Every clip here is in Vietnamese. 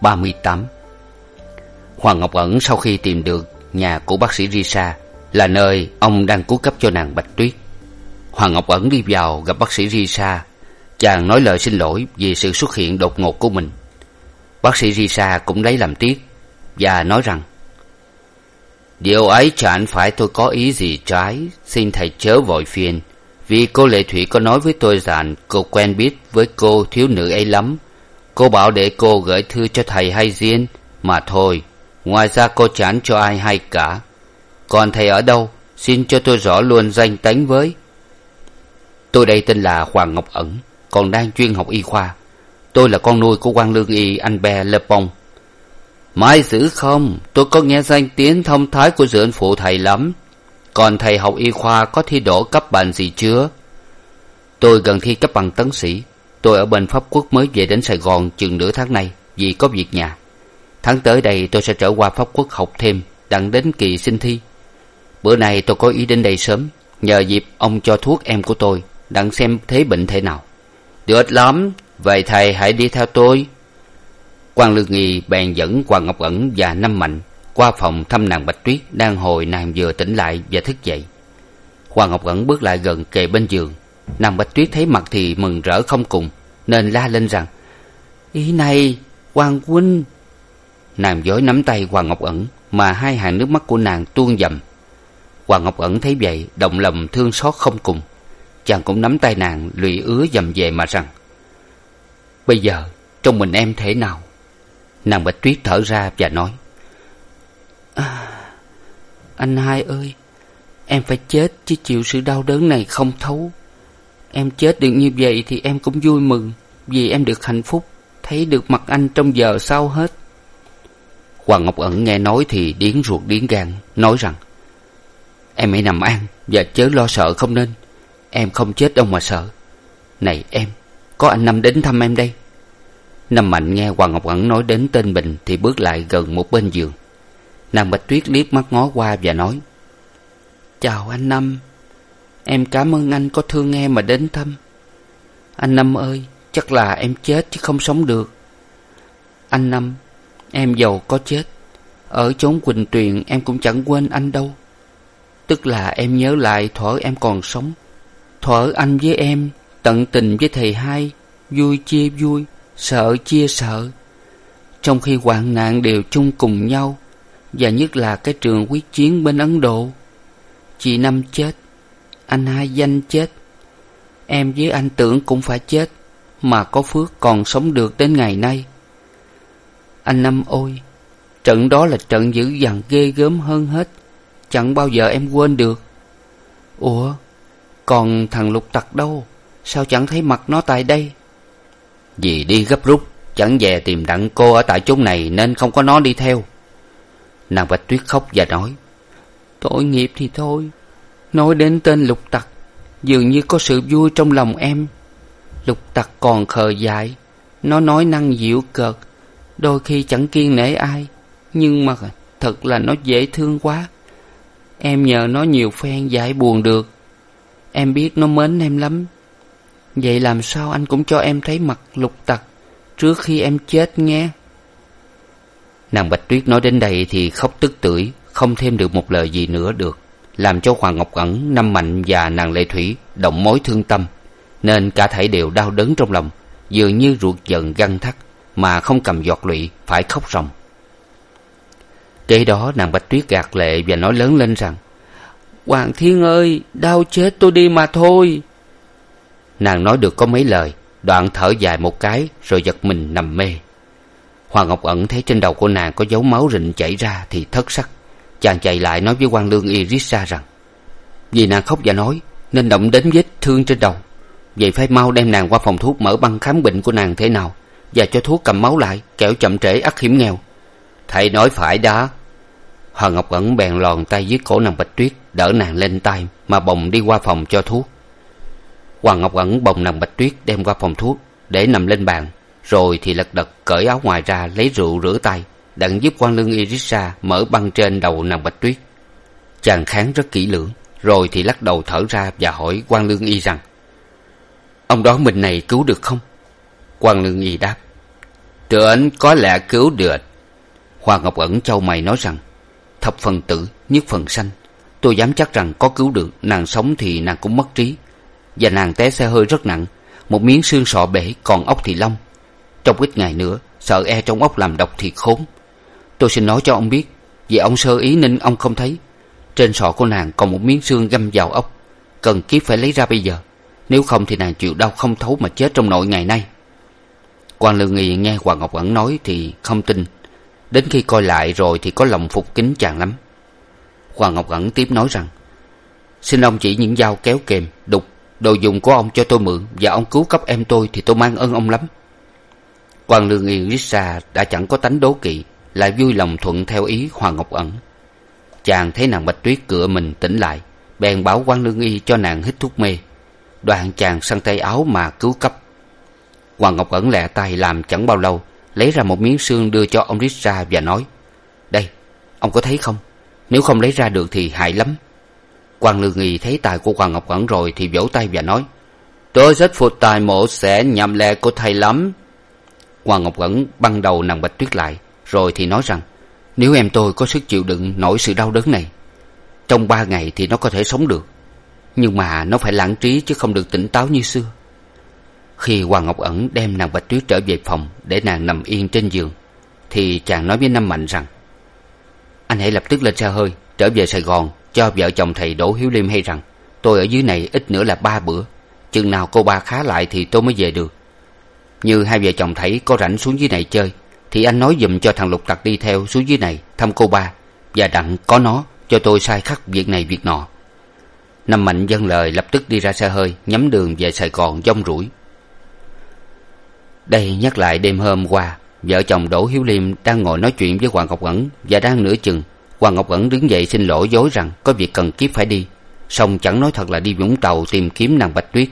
Ba mươi tám. Hoàng Ngọc Ẩn sau khi tìm được nhà của bác sĩ Risa là nơi ông đang cứu cấp cho nàng Bạch Tuyết. Hoàng Ngọc Ẩn đi vào gặp bác sĩ Risa. Chàng nói lời xin lỗi vì sự xuất hiện đột ngột của mình. Bác sĩ Risa cũng lấy làm tiếc và nói rằng Điều ấy chẳng phải tôi có ý gì trái, xin thầy chớ vội phiền. Vì cô Lệ Thủy có nói với tôi rằng cô quen biết với cô thiếu nữ ấy lắm Cô bảo để cô gửi thư cho thầy hay riêng Mà thôi, Ngoài ra cô chẳng cho ai hay cả. Còn thầy ở đâu? Xin cho tôi rõ luôn danh tánh với. Tôi đây tên là Hoàng Ngọc Ẩn, Còn đang chuyên học y khoa. Tôi là con nuôi của quan lương y, anh Be Lê Pong. Mai dữ không? Tôi có nghe danh tiếng thông thái của dưỡng phụ thầy lắm. Còn thầy học y khoa có thi đỗ cấp bằng gì chưa? Tôi gần thi cấp bằng tấn sĩ tôi ở bên pháp quốc mới về đến sài gòn chừng nửa tháng nay vì có việc nhà. Tháng tới đây tôi sẽ trở qua pháp quốc học thêm, đặng đến kỳ sinh thi. Bữa nay tôi có ý đến đây sớm, nhờ dịp ông cho thuốc em của tôi, đặng xem thế bệnh thế nào. Được lắm, vậy thầy hãy đi theo tôi. Quan lương nghi bèn dẫn hoàng ngọc ẩn và năm mạnh qua phòng thăm nàng bạch tuyết đang hồi nàng vừa tỉnh lại và thức dậy. Hoàng ngọc ẩn bước lại gần kề bên giường nàng bạch tuyết thấy mặt thì mừng rỡ không cùng nên la lên rằng ý này hoàng huynh. Nàng vội nắm tay hoàng ngọc ẩn mà hai hàng nước mắt của nàng tuôn dầm. Hoàng ngọc ẩn thấy vậy động lòng thương xót không cùng. Chàng cũng nắm tay nàng lụy ứa dầm về mà rằng bây giờ trong mình em thế nào? Nàng bạch tuyết thở ra và nói à, anh hai ơi em phải chết chứ chịu sự đau đớn này không thấu. Em chết được như vậy thì em cũng vui mừng Vì em được hạnh phúc, Thấy được mặt anh trong giờ sau hết. Hoàng Ngọc Ẩn nghe nói thì điến ruột điến gan, Nói rằng, Em hãy nằm an Và chớ lo sợ không nên. Em không chết đâu mà sợ. Này em, Có anh Năm đến thăm em đây. Năm Mạnh nghe Hoàng Ngọc Ẩn nói đến tên Bình Thì bước lại gần một bên giường. Nàng Bạch Tuyết liếc mắt ngó qua và nói, Chào anh Năm. Em cảm ơn anh có thương em mà đến thăm. Anh Năm ơi, Chắc là em chết chứ không sống được. Anh Năm, Em giàu có chết. Ở chốn Quỳnh Tuyền em cũng chẳng quên anh đâu. Tức là em nhớ lại thuở em còn sống. Thuở anh với em Tận tình với thầy hai, Vui chia vui, Sợ chia sợ. Trong khi hoạn nạn đều chung cùng nhau, Và nhất là cái trường quyết chiến bên Ấn Độ. Chị Năm chết anh hai danh chết. Em với anh tưởng cũng phải chết mà có phước còn sống được đến ngày nay. Anh năm ôi trận đó là trận dữ dằn ghê gớm hơn hết chẳng bao giờ em quên được. Ủa còn thằng lục tặc đâu? Sao chẳng thấy mặt nó tại đây? Vì đi gấp rút chẳng về tìm đặng cô ở tại chốn này nên không có nó đi theo. Nàng bạch tuyết khóc và nói tội nghiệp thì thôi nói đến tên lục tặc, dường như có sự vui trong lòng em. Lục tặc còn khờ dại, nó nói năng dịu cợt, đôi khi chẳng kiên nể ai, nhưng mà thật là nó dễ thương quá. Em nhờ nó nhiều phen giải buồn được. Em biết nó mến em lắm. Vậy làm sao anh cũng cho em thấy mặt lục tặc trước khi em chết nghe nàng bạch tuyết nói đến đây thì khóc tức tưởi, không thêm được một lời gì nữa được làm cho hoàng ngọc ẩn năm mạnh và nàng lệ thủy động mối thương tâm, nên cả thảy đều đau đớn trong lòng, dường như ruột giận găng thắt mà không cầm giọt lụy, phải khóc ròng. Kế đó, nàng bạch tuyết gạt lệ và nói lớn lên rằng, hoàng thiên ơi, đau chết tôi đi mà thôi. Nàng nói được có mấy lời, đoạn thở dài một cái rồi giật mình nằm mê. Hoàng ngọc ẩn thấy trên đầu của nàng có dấu máu rịnh chảy ra thì thất sắc chàng chạy lại nói với quan lương Irisa rằng, vì nàng khóc và nói, nên động đến vết thương trên đầu. Vậy phải mau đem nàng qua phòng thuốc mở băng khám bệnh của nàng thế nào, và cho thuốc cầm máu lại, kẻo chậm trễ ắt hiểm nghèo. Thầy nói phải đó hoàng ngọc ẩn bèn lòn tay dưới cổ nàng bạch tuyết, đỡ nàng lên tay, mà bồng đi qua phòng cho thuốc. Hoàng ngọc ẩn bồng nàng bạch tuyết đem qua phòng thuốc, để nằm lên bàn, rồi thì lật đật cởi áo ngoài ra lấy rượu rửa tay đặng giúp quan lương Irisa mở băng trên đầu nàng bạch tuyết. Chàng kháng rất kỹ lưỡng, rồi thì lắc đầu thở ra và hỏi quan lương y rằng, ông đoán mình này cứu được không? Quan lương y đáp tưởng có lẽ cứu được. Hoàng ngọc ẩn châu mày nói rằng, thập phần tử, nhất phần sanh, tôi dám chắc rằng có cứu được, nàng sống thì nàng cũng mất trí. Và nàng té xe hơi rất nặng, một miếng xương sọ bể, còn ốc thì long. Trong ít ngày nữa, sợ e trong ốc làm độc thì khốn tôi xin nói cho ông biết, vì ông sơ ý nên ông không thấy. Trên sọ của nàng còn một miếng xương găm vào ốc, cần kiếp phải lấy ra bây giờ. Nếu không thì nàng chịu đau không thấu mà chết trong nội ngày nay. Quan lương nghi nghe hoàng ngọc ẩn nói thì không tin. Đến khi coi lại rồi thì có lòng phục kính chàng lắm. Hoàng ngọc ẩn tiếp nói rằng, xin ông chỉ những dao kéo kềm, đục, đồ dùng của ông cho tôi mượn, và ông cứu cấp em tôi thì tôi mang ơn ông lắm. Quan lương yên rít ra, đã chẳng có tánh đố kỵ lại vui lòng thuận theo ý hoàng ngọc ẩn. Chàng thấy nàng bạch tuyết cựa mình tỉnh lại, bèn bảo quan lương y cho nàng hít thuốc mê. Đoạn chàng săn tay áo mà cứu cấp. Hoàng ngọc ẩn lẹ tay làm chẳng bao lâu, lấy ra một miếng xương đưa cho ông rít ra và nói, đây, ông có thấy không? Nếu không lấy ra được thì hại lắm. Quan lương nghi thấy tài của hoàng ngọc ẩn rồi thì vỗ tay và nói tôi rất phục tài mộ sẽ nhầm lẹ của thầy lắm. Hoàng ngọc ẩn băng đầu nàng bạch tuyết lại rồi thì nói rằng, nếu em tôi có sức chịu đựng nổi sự đau đớn này, trong ba ngày thì nó có thể sống được. Nhưng mà nó phải lãng trí chứ không được tỉnh táo như xưa. Khi hoàng ngọc ẩn đem nàng bạch tuyết trở về phòng để nàng nằm yên trên giường, thì chàng nói với năm mạnh rằng, anh hãy lập tức lên xe hơi, trở về sài gòn, cho vợ chồng thầy đỗ hiếu liêm hay rằng, tôi ở dưới này ít nữa là ba bữa, chừng nào cô ba khá lại thì tôi mới về được. Như hai vợ chồng thấy có rảnh xuống dưới này chơi thì anh nói giùm cho thằng lục tặc đi theo xuống dưới này thăm cô ba, và đặng có nó cho tôi sai khắc việc này việc nọ. Năm mạnh dâng lời lập tức đi ra xe hơi, nhắm đường về sài gòn dông rủi. Đây nhắc lại đêm hôm qua, vợ chồng đỗ hiếu liêm đang ngồi nói chuyện với hoàng ngọc ẩn và đang nửa chừng. Hoàng ngọc ẩn đứng dậy xin lỗi dối rằng có việc cần kiếp phải đi, song chẳng nói thật là đi vũng tàu tìm kiếm nàng bạch tuyết.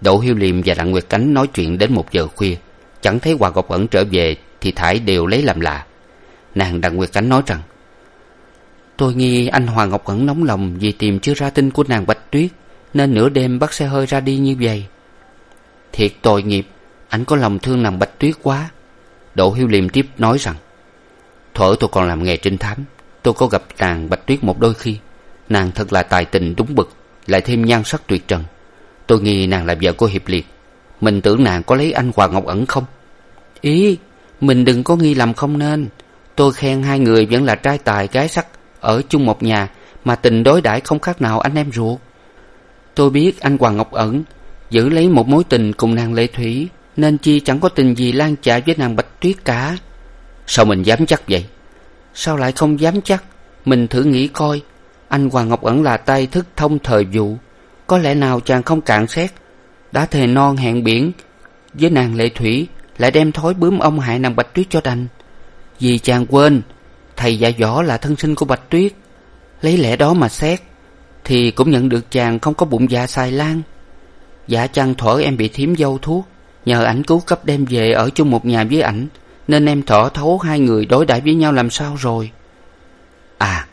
Đỗ hiếu liêm và đặng nguyệt cánh nói chuyện đến một giờ khuya, chẳng thấy hoàng ngọc ẩn trở về thì thải đều lấy làm lạ. Nàng đặng nguyệt cánh nói rằng, tôi nghi anh hoàng ngọc ẩn nóng lòng vì tìm chưa ra tin của nàng bạch tuyết, nên nửa đêm bắt xe hơi ra đi như vậy. Thiệt tội nghiệp, anh có lòng thương nàng bạch tuyết quá. Đỗ hiếu liêm tiếp nói rằng, thuở tôi còn làm nghề trinh thám, tôi có gặp nàng bạch tuyết một đôi khi, nàng thật là tài tình đúng bực, lại thêm nhan sắc tuyệt trần. Tôi nghi nàng là vợ của hiệp liệt, mình tưởng nàng có lấy anh hoàng ngọc ẩn không? Ý mình đừng có nghi lầm không nên. Tôi khen hai người vẫn là trai tài gái sắc ở chung một nhà, mà tình đối đãi không khác nào anh em ruột. Tôi biết anh hoàng ngọc ẩn giữ lấy một mối tình cùng nàng lệ thủy, nên chi chẳng có tình gì lan chạ với nàng bạch tuyết cả. Sao mình dám chắc vậy? Sao lại không dám chắc? Mình thử nghĩ coi. Anh hoàng ngọc ẩn là tay thức thông thời vụ. Có lẽ nào chàng không cạn xét? Đã thề non hẹn biển với nàng lệ thủy lại đem thói bướm ông hại nàng bạch tuyết cho đành. Vì chàng quên, thầy dạ võ là thân sinh của bạch tuyết. Lấy lẽ đó mà xét, thì cũng nhận được chàng không có bụng dạ xài lan dạ chăng thuở em bị thím dâu thuốc, nhờ ảnh cứu cấp đem về ở chung một nhà với ảnh, nên em thỏ thấu hai người đối đãi với nhau làm sao rồi. À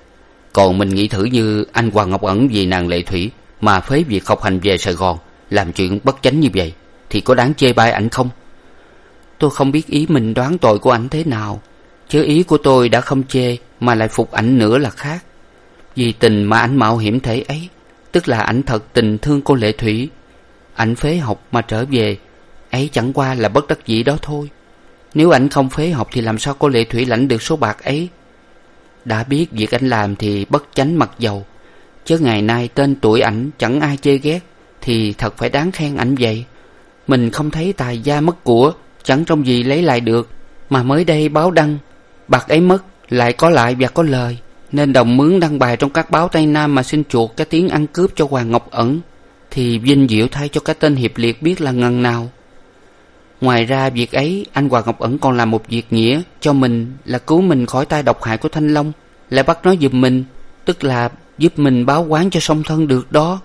còn mình nghĩ thử như anh hoàng ngọc ẩn vì nàng lệ thủy mà phế việc học hành về sài gòn, làm chuyện bất chánh như vậy, thì có đáng chê bai ảnh không? Tôi không biết ý mình đoán tội của ảnh thế nào. Chứ ý của tôi đã không chê, mà lại phục ảnh nữa là khác. Vì tình mà ảnh mạo hiểm thể ấy, tức là ảnh thật tình thương cô lệ thủy. Ảnh phế học mà trở về, ấy chẳng qua là bất đắc dĩ đó thôi. Nếu ảnh không phế học thì làm sao cô lệ thủy lãnh được số bạc ấy? Đã biết việc ảnh làm thì bất chánh mặc dầu. Chứ ngày nay tên tuổi ảnh chẳng ai chê ghét, thì thật phải đáng khen ảnh vậy. Mình không thấy tài gia mất của chẳng trong gì lấy lại được, mà mới đây báo đăng, bạc ấy mất, lại có lại và có lời. Nên đồng mướn đăng bài trong các báo tây nam mà xin chuộc cái tiếng ăn cướp cho hoàng ngọc ẩn, thì vinh diệu thay cho cái tên hiệp liệt biết là ngần nào. Ngoài ra việc ấy, anh hoàng ngọc ẩn còn làm một việc nghĩa cho mình là cứu mình khỏi tay độc hại của thanh long, lại bắt nó giùm mình, tức là giúp mình báo quán cho song thân được đó.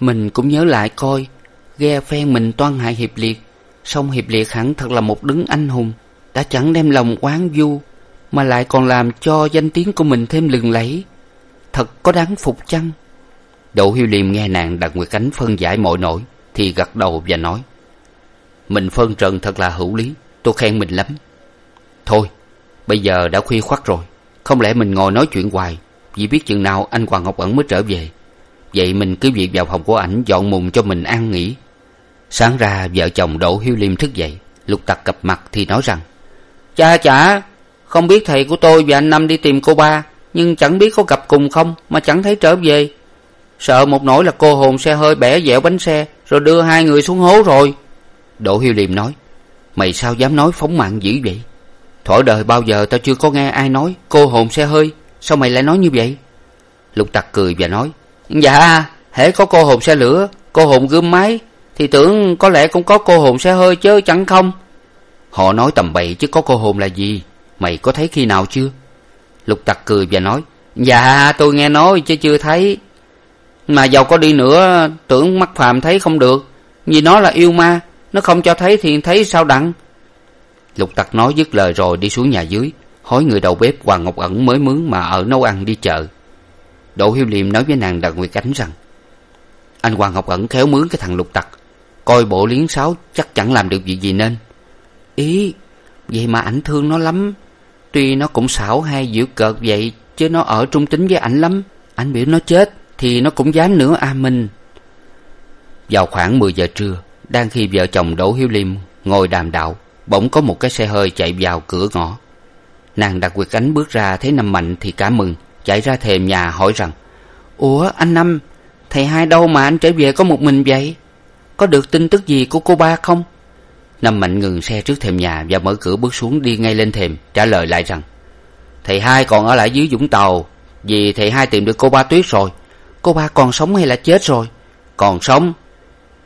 Mình cũng nhớ lại coi, ghe phen mình toan hại hiệp liệt song hiệp liệt hẳn thật là một đứng anh hùng, đã chẳng đem lòng oán du, mà lại còn làm cho danh tiếng của mình thêm lừng lẫy. Thật có đáng phục chăng? Đỗ hiếu liêm nghe nàng đặt nguyệt cánh phân giải mọi nỗi, thì gật đầu và nói, mình phân trần thật là hữu lý, tôi khen mình lắm. Thôi, bây giờ đã khuya khoắt rồi, không lẽ mình ngồi nói chuyện hoài, vì biết chừng nào anh hoàng ngọc ẩn mới trở về? Vậy mình cứ việc vào phòng của ảnh dọn mùng cho mình an nghỉ sáng ra vợ chồng đỗ hiếu liêm thức dậy, lục tặc cập mặt thì nói rằng, cha, chả, không biết thầy của tôi và anh năm đi tìm cô ba, nhưng chẳng biết có gặp cùng không mà chẳng thấy trở về. Sợ một nỗi là cô hồn xe hơi bẻ dẻo bánh xe, rồi đưa hai người xuống hố rồi. Đỗ hiếu liêm nói, mày sao dám nói phóng mạng dữ vậy? Thuở đời bao giờ tao chưa có nghe ai nói cô hồn xe hơi, sao mày lại nói như vậy? Lục tặc cười và nói dạ hễ có cô hồn xe lửa, cô hồn gươm máy thì tưởng có lẽ cũng có cô hồn xe hơi chứ chẳng không? Họ nói tầm bậy chứ có cô hồn là gì? Mày có thấy khi nào chưa? Lục tặc cười và nói dạ tôi nghe nói chứ chưa thấy. Mà giàu có đi nữa tưởng mắt phàm thấy không được. Vì nó là yêu ma nó không cho thấy thì thấy sao đặng? Lục tặc nói dứt lời rồi đi xuống nhà dưới hối người đầu bếp hoàng ngọc ẩn mới mướn mà ở nấu ăn đi chợ. Đỗ hiếu liêm nói với nàng đặng nguyệt ánh rằng anh hoàng ngọc ẩn khéo mướn cái thằng lục tặc coi bộ liếng sáo chắc chẳng làm được việc gì nên. Ý, vậy mà ảnh thương nó lắm. Tuy nó cũng xảo hay dịu cợt vậy, chứ nó ở trung tính với ảnh lắm. Ảnh biểu nó chết thì nó cũng dám nữa a minh vào khoảng mười giờ trưa, đang khi vợ chồng đỗ hiếu liêm ngồi đàm đạo, bỗng có một cái xe hơi chạy vào cửa ngõ. Nàng đặt quyệt ánh bước ra thấy năm mạnh thì cả mừng, chạy ra thềm nhà hỏi rằng, ủa anh năm, thầy hai đâu mà anh trở về có một mình vậy? Có được tin tức gì của cô ba không? Năm mạnh ngừng xe trước thềm nhà và mở cửa bước xuống đi ngay lên thềm, trả lời lại rằng, thầy hai còn ở lại dưới vũng tàu, vì thầy hai tìm được cô ba tuyết rồi. Cô ba còn sống hay là chết rồi? Còn sống.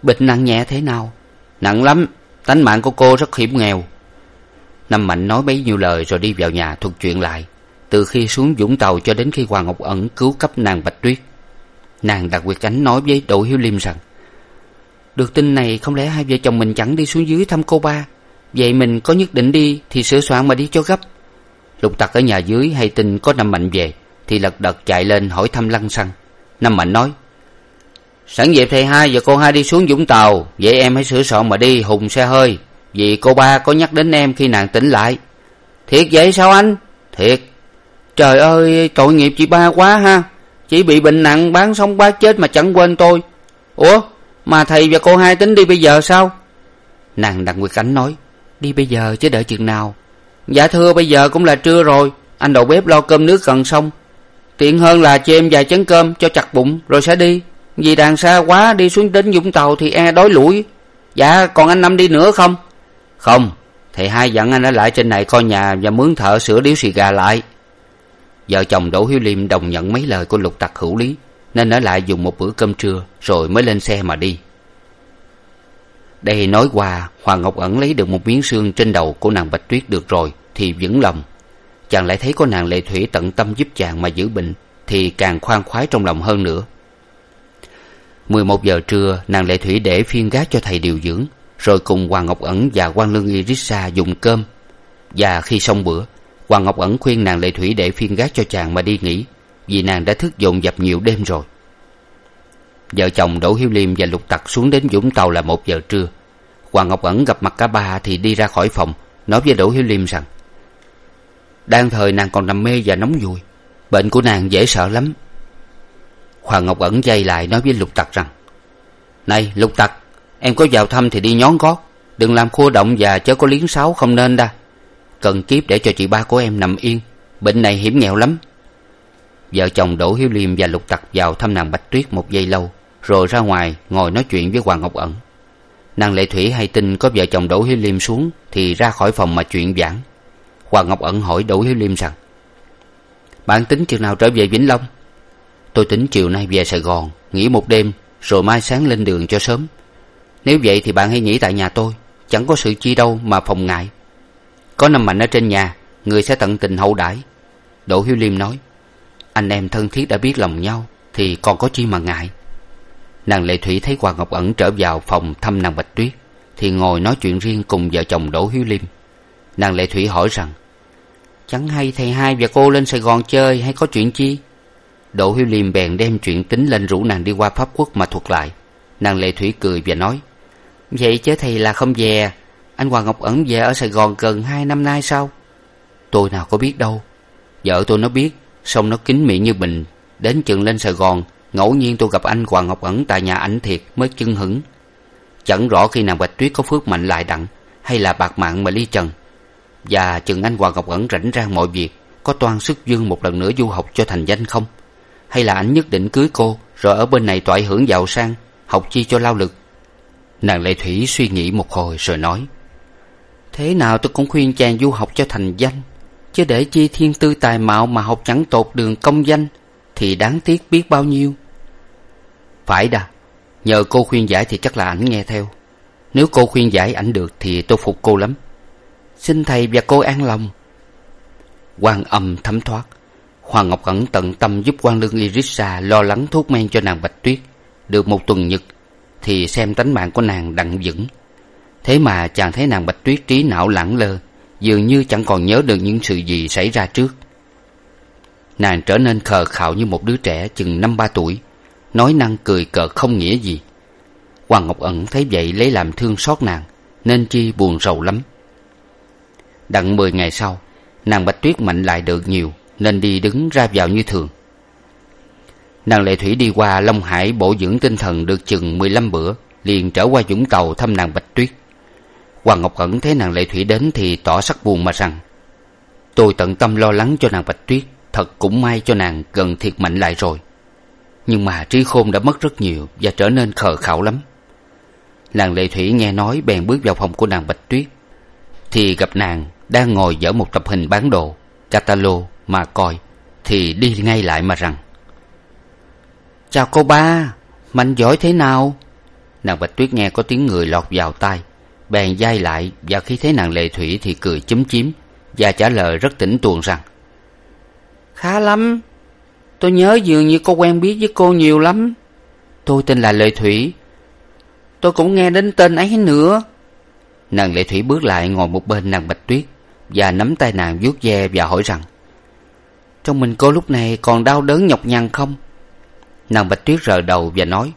Bệnh nặng nhẹ thế nào? Nặng lắm, tánh mạng của cô rất hiểm nghèo. Năm mạnh nói bấy nhiêu lời rồi đi vào nhà thuật chuyện lại. Từ khi xuống vũng tàu cho đến khi hoàng ngọc ẩn cứu cấp nàng bạch tuyết, nàng đặt quyệt ánh nói với đỗ hiếu liêm rằng được tin này, không lẽ hai vợ chồng mình chẳng đi xuống dưới thăm cô ba? Vậy mình có nhất định đi thì sửa soạn mà đi cho gấp. Lục tặc ở nhà dưới hay tin có năm mạnh về, thì lật đật chạy lên hỏi thăm lăng xăng. Năm mạnh nói, sẵn dịp thầy hai và cô hai đi xuống vũng tàu, vậy em hãy sửa soạn mà đi, hùng xe hơi. Vì cô ba có nhắc đến em khi nàng tỉnh lại. Thiệt vậy sao anh? Thiệt. Trời ơi, tội nghiệp chị ba quá ha. Chỉ bị bệnh nặng, bán sống bá chết mà chẳng quên tôi. Ủa? Mà thầy và cô hai tính đi bây giờ sao? Nàng đặng nguyệt ánh nói, đi bây giờ chứ đợi chừng nào. Dạ thưa, bây giờ cũng là trưa rồi. Anh đầu bếp lo cơm nước gần xong. Tiện hơn là cho em vài chén cơm cho chặt bụng, rồi sẽ đi. Vì đàn xa quá, đi xuống đến vũng tàu thì e đói lủi. Dạ còn anh năm đi nữa không? Không thầy hai dặn anh ở lại trên này coi nhà và mướn thợ sửa điếu xì gà lại. Vợ chồng đỗ hiếu liêm đồng nhận mấy lời của lục tặc hữu lý nên ở lại dùng một bữa cơm trưa, rồi mới lên xe mà đi. Đây nói qua, hoàng ngọc ẩn lấy được một miếng xương trên đầu của nàng bạch tuyết được rồi, thì vững lòng. Chàng lại thấy có nàng lệ thủy tận tâm giúp chàng mà giữ bệnh thì càng khoan khoái trong lòng hơn nữa. Mười một giờ trưa, nàng lệ thủy để phiên gác cho thầy điều dưỡng, rồi cùng hoàng ngọc ẩn và quan lương y rissa dùng cơm. Và khi xong bữa, hoàng ngọc ẩn khuyên nàng lệ thủy để phiên gác cho chàng mà đi nghỉ vì nàng đã thức dồn dập nhiều đêm rồi. Vợ chồng đỗ hiếu liêm và lục tặc xuống đến vũng tàu là một giờ trưa. Hoàng ngọc ẩn gặp mặt cả ba thì đi ra khỏi phòng, nói với đỗ hiếu liêm rằng, đang thời nàng còn nằm mê và nóng vùi bệnh của nàng dễ sợ lắm. Hoàng ngọc ẩn dây lại nói với lục tặc rằng, này, lục tặc, em có vào thăm thì đi nhón gót, đừng làm khua động và chớ có liếng sáo không nên đa. Cần kiếp để cho chị ba của em nằm yên, bệnh này hiểm nghèo lắm vợ chồng đỗ hiếu liêm và lục tặc vào thăm nàng bạch tuyết một giây lâu, rồi ra ngoài ngồi nói chuyện với hoàng ngọc ẩn. Nàng lệ thủy hay tin có vợ chồng đỗ hiếu liêm xuống thì ra khỏi phòng mà chuyện vãn hoàng ngọc ẩn hỏi đỗ hiếu liêm rằng, bạn tính chừng nào trở về vĩnh long? Tôi tính chiều nay về sài gòn, nghỉ một đêm, rồi mai sáng lên đường cho sớm. Nếu vậy thì bạn hãy nghỉ tại nhà tôi, chẳng có sự chi đâu mà phòng ngại. Có năm mạnh ở trên nhà, người sẽ tận tình hậu đãi. Đỗ hiếu liêm nói anh em thân thiết đã biết lòng nhau, thì còn có chi mà ngại. Nàng lệ thủy thấy hoàng ngọc ẩn trở vào phòng thăm nàng bạch tuyết, thì ngồi nói chuyện riêng cùng vợ chồng đỗ hiếu liêm. Nàng lệ thủy hỏi rằng, chẳng hay thầy hai và cô lên sài gòn chơi hay có chuyện chi? Đỗ hiếu liêm bèn đem chuyện tính lên rủ nàng đi qua pháp quốc mà thuật lại. Nàng lệ thủy cười và nói, vậy chớ thầy là không về. Anh hoàng ngọc ẩn về ở sài gòn gần hai năm nay sao? Tôi nào có biết đâu. Vợ tôi nó biết xong nó kín miệng như bình. Đến chừng lên sài gòn, ngẫu nhiên tôi gặp anh hoàng ngọc ẩn tại nhà ảnh thiệt mới chưng hửng chẳng rõ khi nào bạch tuyết có phước mạnh lại đặng, hay là bạc mạng mà ly trần. Và chừng anh hoàng ngọc ẩn rảnh rang mọi việc, có toan sức dương một lần nữa du học cho thành danh không? Hay là ảnh nhất định cưới cô, rồi ở bên này toại hưởng giàu sang, học chi cho lao lực? Nàng lệ thủy suy nghĩ một hồi rồi nói, thế nào tôi cũng khuyên chàng du học cho thành danh? Chứ để chi thiên tư tài mạo mà học chẳng tột đường công danh, thì đáng tiếc biết bao nhiêu. Phải đà, nhờ cô khuyên giải thì chắc là ảnh nghe theo. Nếu cô khuyên giải ảnh được thì tôi phục cô lắm. Xin thầy và cô an lòng. Quan âm thấm thoát. Hoàng ngọc ẩn tận tâm giúp quan lương irisa lo lắng thuốc men cho nàng bạch tuyết. Được một tuần nhật, thì xem tánh mạng của nàng đặng vững. Thế mà chàng thấy nàng bạch tuyết trí não lẳng lơ dường như chẳng còn nhớ được những sự gì xảy ra trước. Nàng trở nên khờ khạo như một đứa trẻ chừng năm ba tuổi, nói năng cười cợt không nghĩa gì. Hoàng ngọc ẩn thấy vậy lấy làm thương xót nàng, nên chi buồn rầu lắm. Đặng mười ngày sau, nàng bạch tuyết mạnh lại được nhiều, nên đi đứng ra vào như thường. Nàng lệ thủy đi qua long hải bổ dưỡng tinh thần được chừng mười lăm bữa, liền trở qua vũng tàu thăm nàng bạch tuyết hoàng ngọc ẩn thấy nàng lệ thủy đến thì tỏ sắc buồn mà rằng, tôi tận tâm lo lắng cho nàng bạch tuyết, thật cũng may cho nàng gần thiệt mạnh lại rồi. Nhưng mà trí khôn đã mất rất nhiều và trở nên khờ khạo lắm. Nàng lệ thủy nghe nói bèn bước vào phòng của nàng bạch tuyết, thì gặp nàng đang ngồi dở một tập hình bán đồ, catalo mà coi, thì đi ngay lại mà rằng, chào cô ba, mạnh giỏi thế nào? Nàng bạch tuyết nghe có tiếng người lọt vào tai bèn d lại và khi thấy nàng lệ thủy thì cười chúm chím và trả lời rất tỉnh tuồng rằng khá lắm. Tôi nhớ dường như có quen biết với cô nhiều lắm. Tôi tên là lệ thủy. Tôi cũng nghe đến tên ấy nữa. Nàng lệ thủy bước lại ngồi một bên nàng bạch tuyết và nắm tay nàng vuốt ve và hỏi rằng trong mình cô lúc này còn đau đớn nhọc nhằn không? Nàng bạch tuyết rờ đầu và nói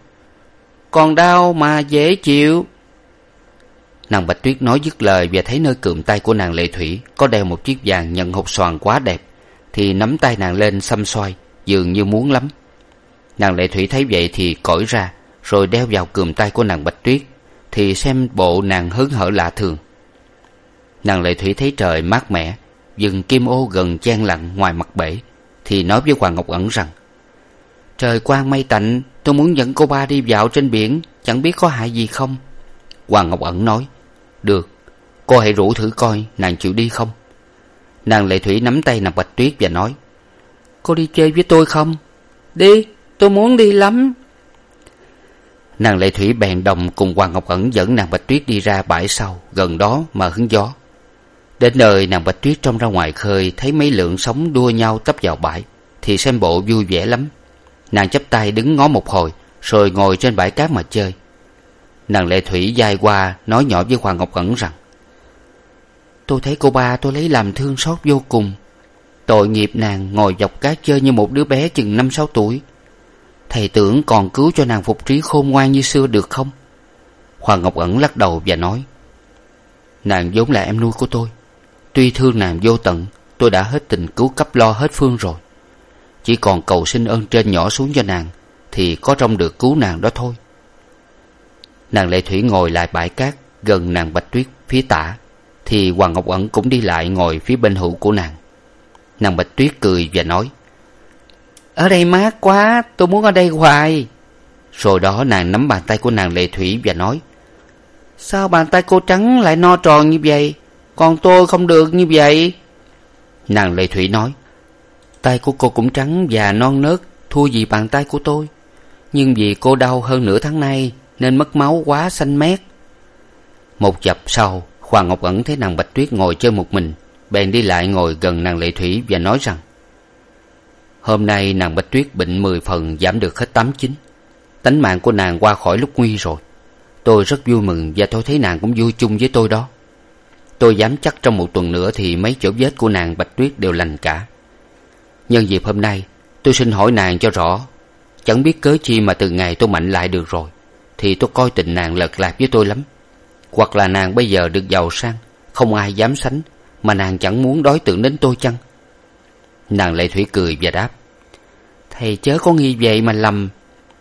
còn đau mà dễ chịu nàng bạch tuyết nói dứt lời và thấy nơi cườm tay của nàng lệ thủy có đeo một chiếc vàng nhận hột xoàn quá đẹp, thì nắm tay nàng lên xăm xoay dường như muốn lắm. Nàng lệ thủy thấy vậy thì cởi ra, rồi đeo vào cườm tay của nàng bạch tuyết, thì xem bộ nàng hớn hở lạ thường. Nàng lệ thủy thấy trời mát mẻ dừng kim ô gần chen lặng ngoài mặt bể, thì nói với hoàng ngọc ẩn rằng, trời quang mây tạnh, tôi muốn dẫn cô ba đi dạo trên biển, chẳng biết có hại gì không? Hoàng ngọc ẩn nói được. Cô hãy rủ thử coi nàng chịu đi không? Nàng lệ thủy nắm tay nàng bạch tuyết và nói, cô đi chơi với tôi không? Đi, tôi muốn đi lắm. Nàng lệ thủy bèn đồng cùng hoàng ngọc ẩn dẫn nàng bạch tuyết đi ra bãi sau, gần đó mà hứng gió. Đến nơi, nàng bạch tuyết trông ra ngoài khơi, thấy mấy lượng sóng đua nhau tấp vào bãi, thì xem bộ vui vẻ lắm. Nàng chắp tay đứng ngó một hồi, rồi ngồi trên bãi cát mà chơi nàng lệ thủy dai qua, nói nhỏ với hoàng ngọc ẩn rằng, tôi thấy cô ba tôi lấy làm thương xót vô cùng. Tội nghiệp nàng ngồi dọc cát chơi như một đứa bé chừng năm sáu tuổi. Thầy tưởng còn cứu cho nàng phục trí khôn ngoan như xưa được không? Hoàng ngọc ẩn lắc đầu và nói, nàng vốn là em nuôi của tôi. Tuy thương nàng vô tận, tôi đã hết tình cứu cấp lo hết phương rồi. Chỉ còn cầu xin ơn trên nhỏ xuống cho nàng, thì có trông được cứu nàng đó thôi nàng lệ thủy ngồi lại bãi cát gần nàng bạch tuyết phía tả, thì hoàng ngọc ẩn cũng đi lại ngồi phía bên hữu của nàng. Nàng bạch tuyết cười và nói, ở đây mát quá, tôi muốn ở đây hoài. Rồi đó nàng nắm bàn tay của nàng lệ thủy và nói, sao bàn tay cô trắng lại no tròn như vậy? Còn tôi không được như vậy. Nàng lệ thủy nói, tay của cô cũng trắng và non nớt, thua gì bàn tay của tôi. Nhưng vì cô đau hơn nửa tháng nay nên mất máu quá xanh mét. Một chập sau hoàng ngọc ẩn thấy nàng bạch tuyết ngồi chơi một mình, bèn đi lại ngồi gần nàng lệ thủy và nói rằng, hôm nay nàng bạch tuyết bệnh mười phần, giảm được hết tám chín. Tánh mạng của nàng qua khỏi lúc nguy rồi. Tôi rất vui mừng và tôi thấy nàng cũng vui chung với tôi đó. Tôi dám chắc trong một tuần nữa thì mấy chỗ vết của nàng bạch tuyết đều lành cả. Nhân dịp hôm nay, tôi xin hỏi nàng cho rõ. Chẳng biết cớ chi mà từ ngày tôi mạnh lại được rồi thì tôi coi tình nàng lật lạc với tôi lắm. Hoặc là nàng bây giờ được giàu sang, không ai dám sánh, mà nàng chẳng muốn đối tượng đến tôi chăng? Nàng lệ thủy cười và đáp, thầy chớ có nghi vậy mà lầm.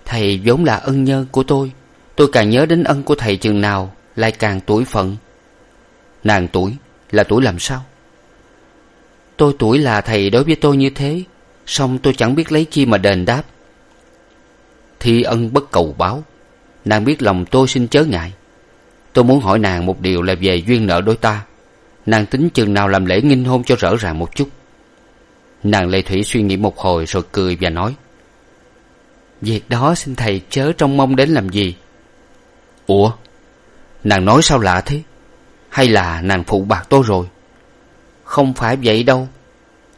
Thầy vốn là ân nhân của tôi tôi càng nhớ đến ân của thầy chừng nào lại càng tuổi phận. Nàng tuổi là tuổi làm sao? Tôi tuổi là thầy đối với tôi như thế, song tôi chẳng biết lấy chi mà đền đáp. Thi ân bất cầu báo nàng biết lòng tôi xin chớ ngại. Tôi muốn hỏi nàng một điều là về duyên nợ đôi ta. Nàng tính chừng nào làm lễ nghinh hôn cho rõ ràng một chút. Nàng lệ thủy suy nghĩ một hồi rồi cười và nói, việc đó xin thầy chớ trông mong đến làm gì. Ủa? Nàng nói sao lạ thế? Hay là nàng phụ bạc tôi rồi? Không phải vậy đâu.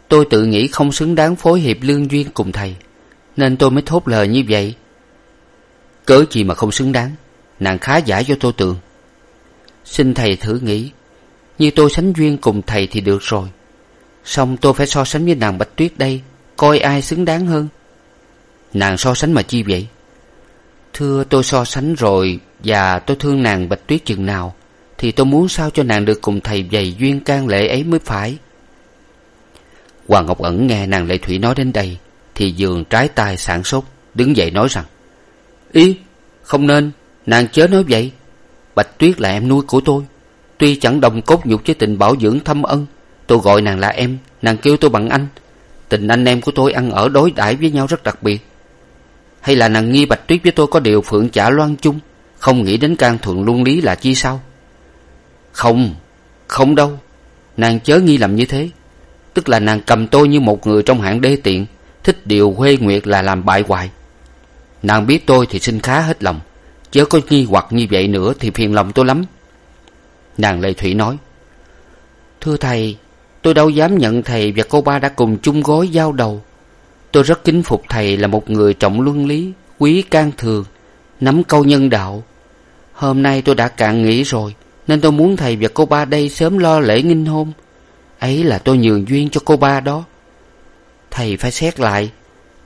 Tôi tự nghĩ không xứng đáng phối hiệp lương duyên cùng thầy, nên tôi mới thốt lời như vậy cớ gì mà không xứng đáng? Nàng khá giả cho tôi tường. Xin thầy thử nghĩ. Như tôi sánh duyên cùng thầy thì được rồi. Song tôi phải so sánh với nàng bạch tuyết đây, coi ai xứng đáng hơn. Nàng so sánh mà chi vậy? Thưa tôi so sánh rồi và tôi thương nàng bạch tuyết chừng nào, thì tôi muốn sao cho nàng được cùng thầy dày duyên can lệ ấy mới phải? Hoàng ngọc ẩn nghe nàng lệ thủy nói đến đây, thì giường trái tay sảng sốt, đứng dậy nói rằng ý, không nên. Nàng chớ nói vậy. Bạch tuyết là em nuôi của tôi. Tuy chẳng đồng cốt nhục với tình bảo dưỡng thâm ân, tôi gọi nàng là em. Nàng kêu tôi bằng anh. Tình anh em của tôi ăn ở đối đãi với nhau rất đặc biệt. Hay là nàng nghi bạch tuyết với tôi có điều phượng chả loan chung? Không nghĩ đến can thuận luân lý là chi sao? Không không đâu. Nàng chớ nghi lầm như thế. Tức là nàng cầm tôi như một người trong hạng đê tiện, thích điều huê nguyệt là làm bại hoại nàng biết tôi thì xin khá hết lòng. Chớ có nghi hoặc như vậy nữa thì phiền lòng tôi lắm. Nàng lệ thủy nói, thưa thầy, tôi đâu dám nhận thầy và cô ba đã cùng chung gối giao đầu. Tôi rất kính phục thầy là một người trọng luân lý, quý can thường, nắm câu nhân đạo. Hôm nay tôi đã cạn nghĩ rồi, nên tôi muốn thầy và cô ba đây sớm lo lễ nghinh hôn. Ấy là tôi nhường duyên cho cô ba đó. Thầy phải xét lại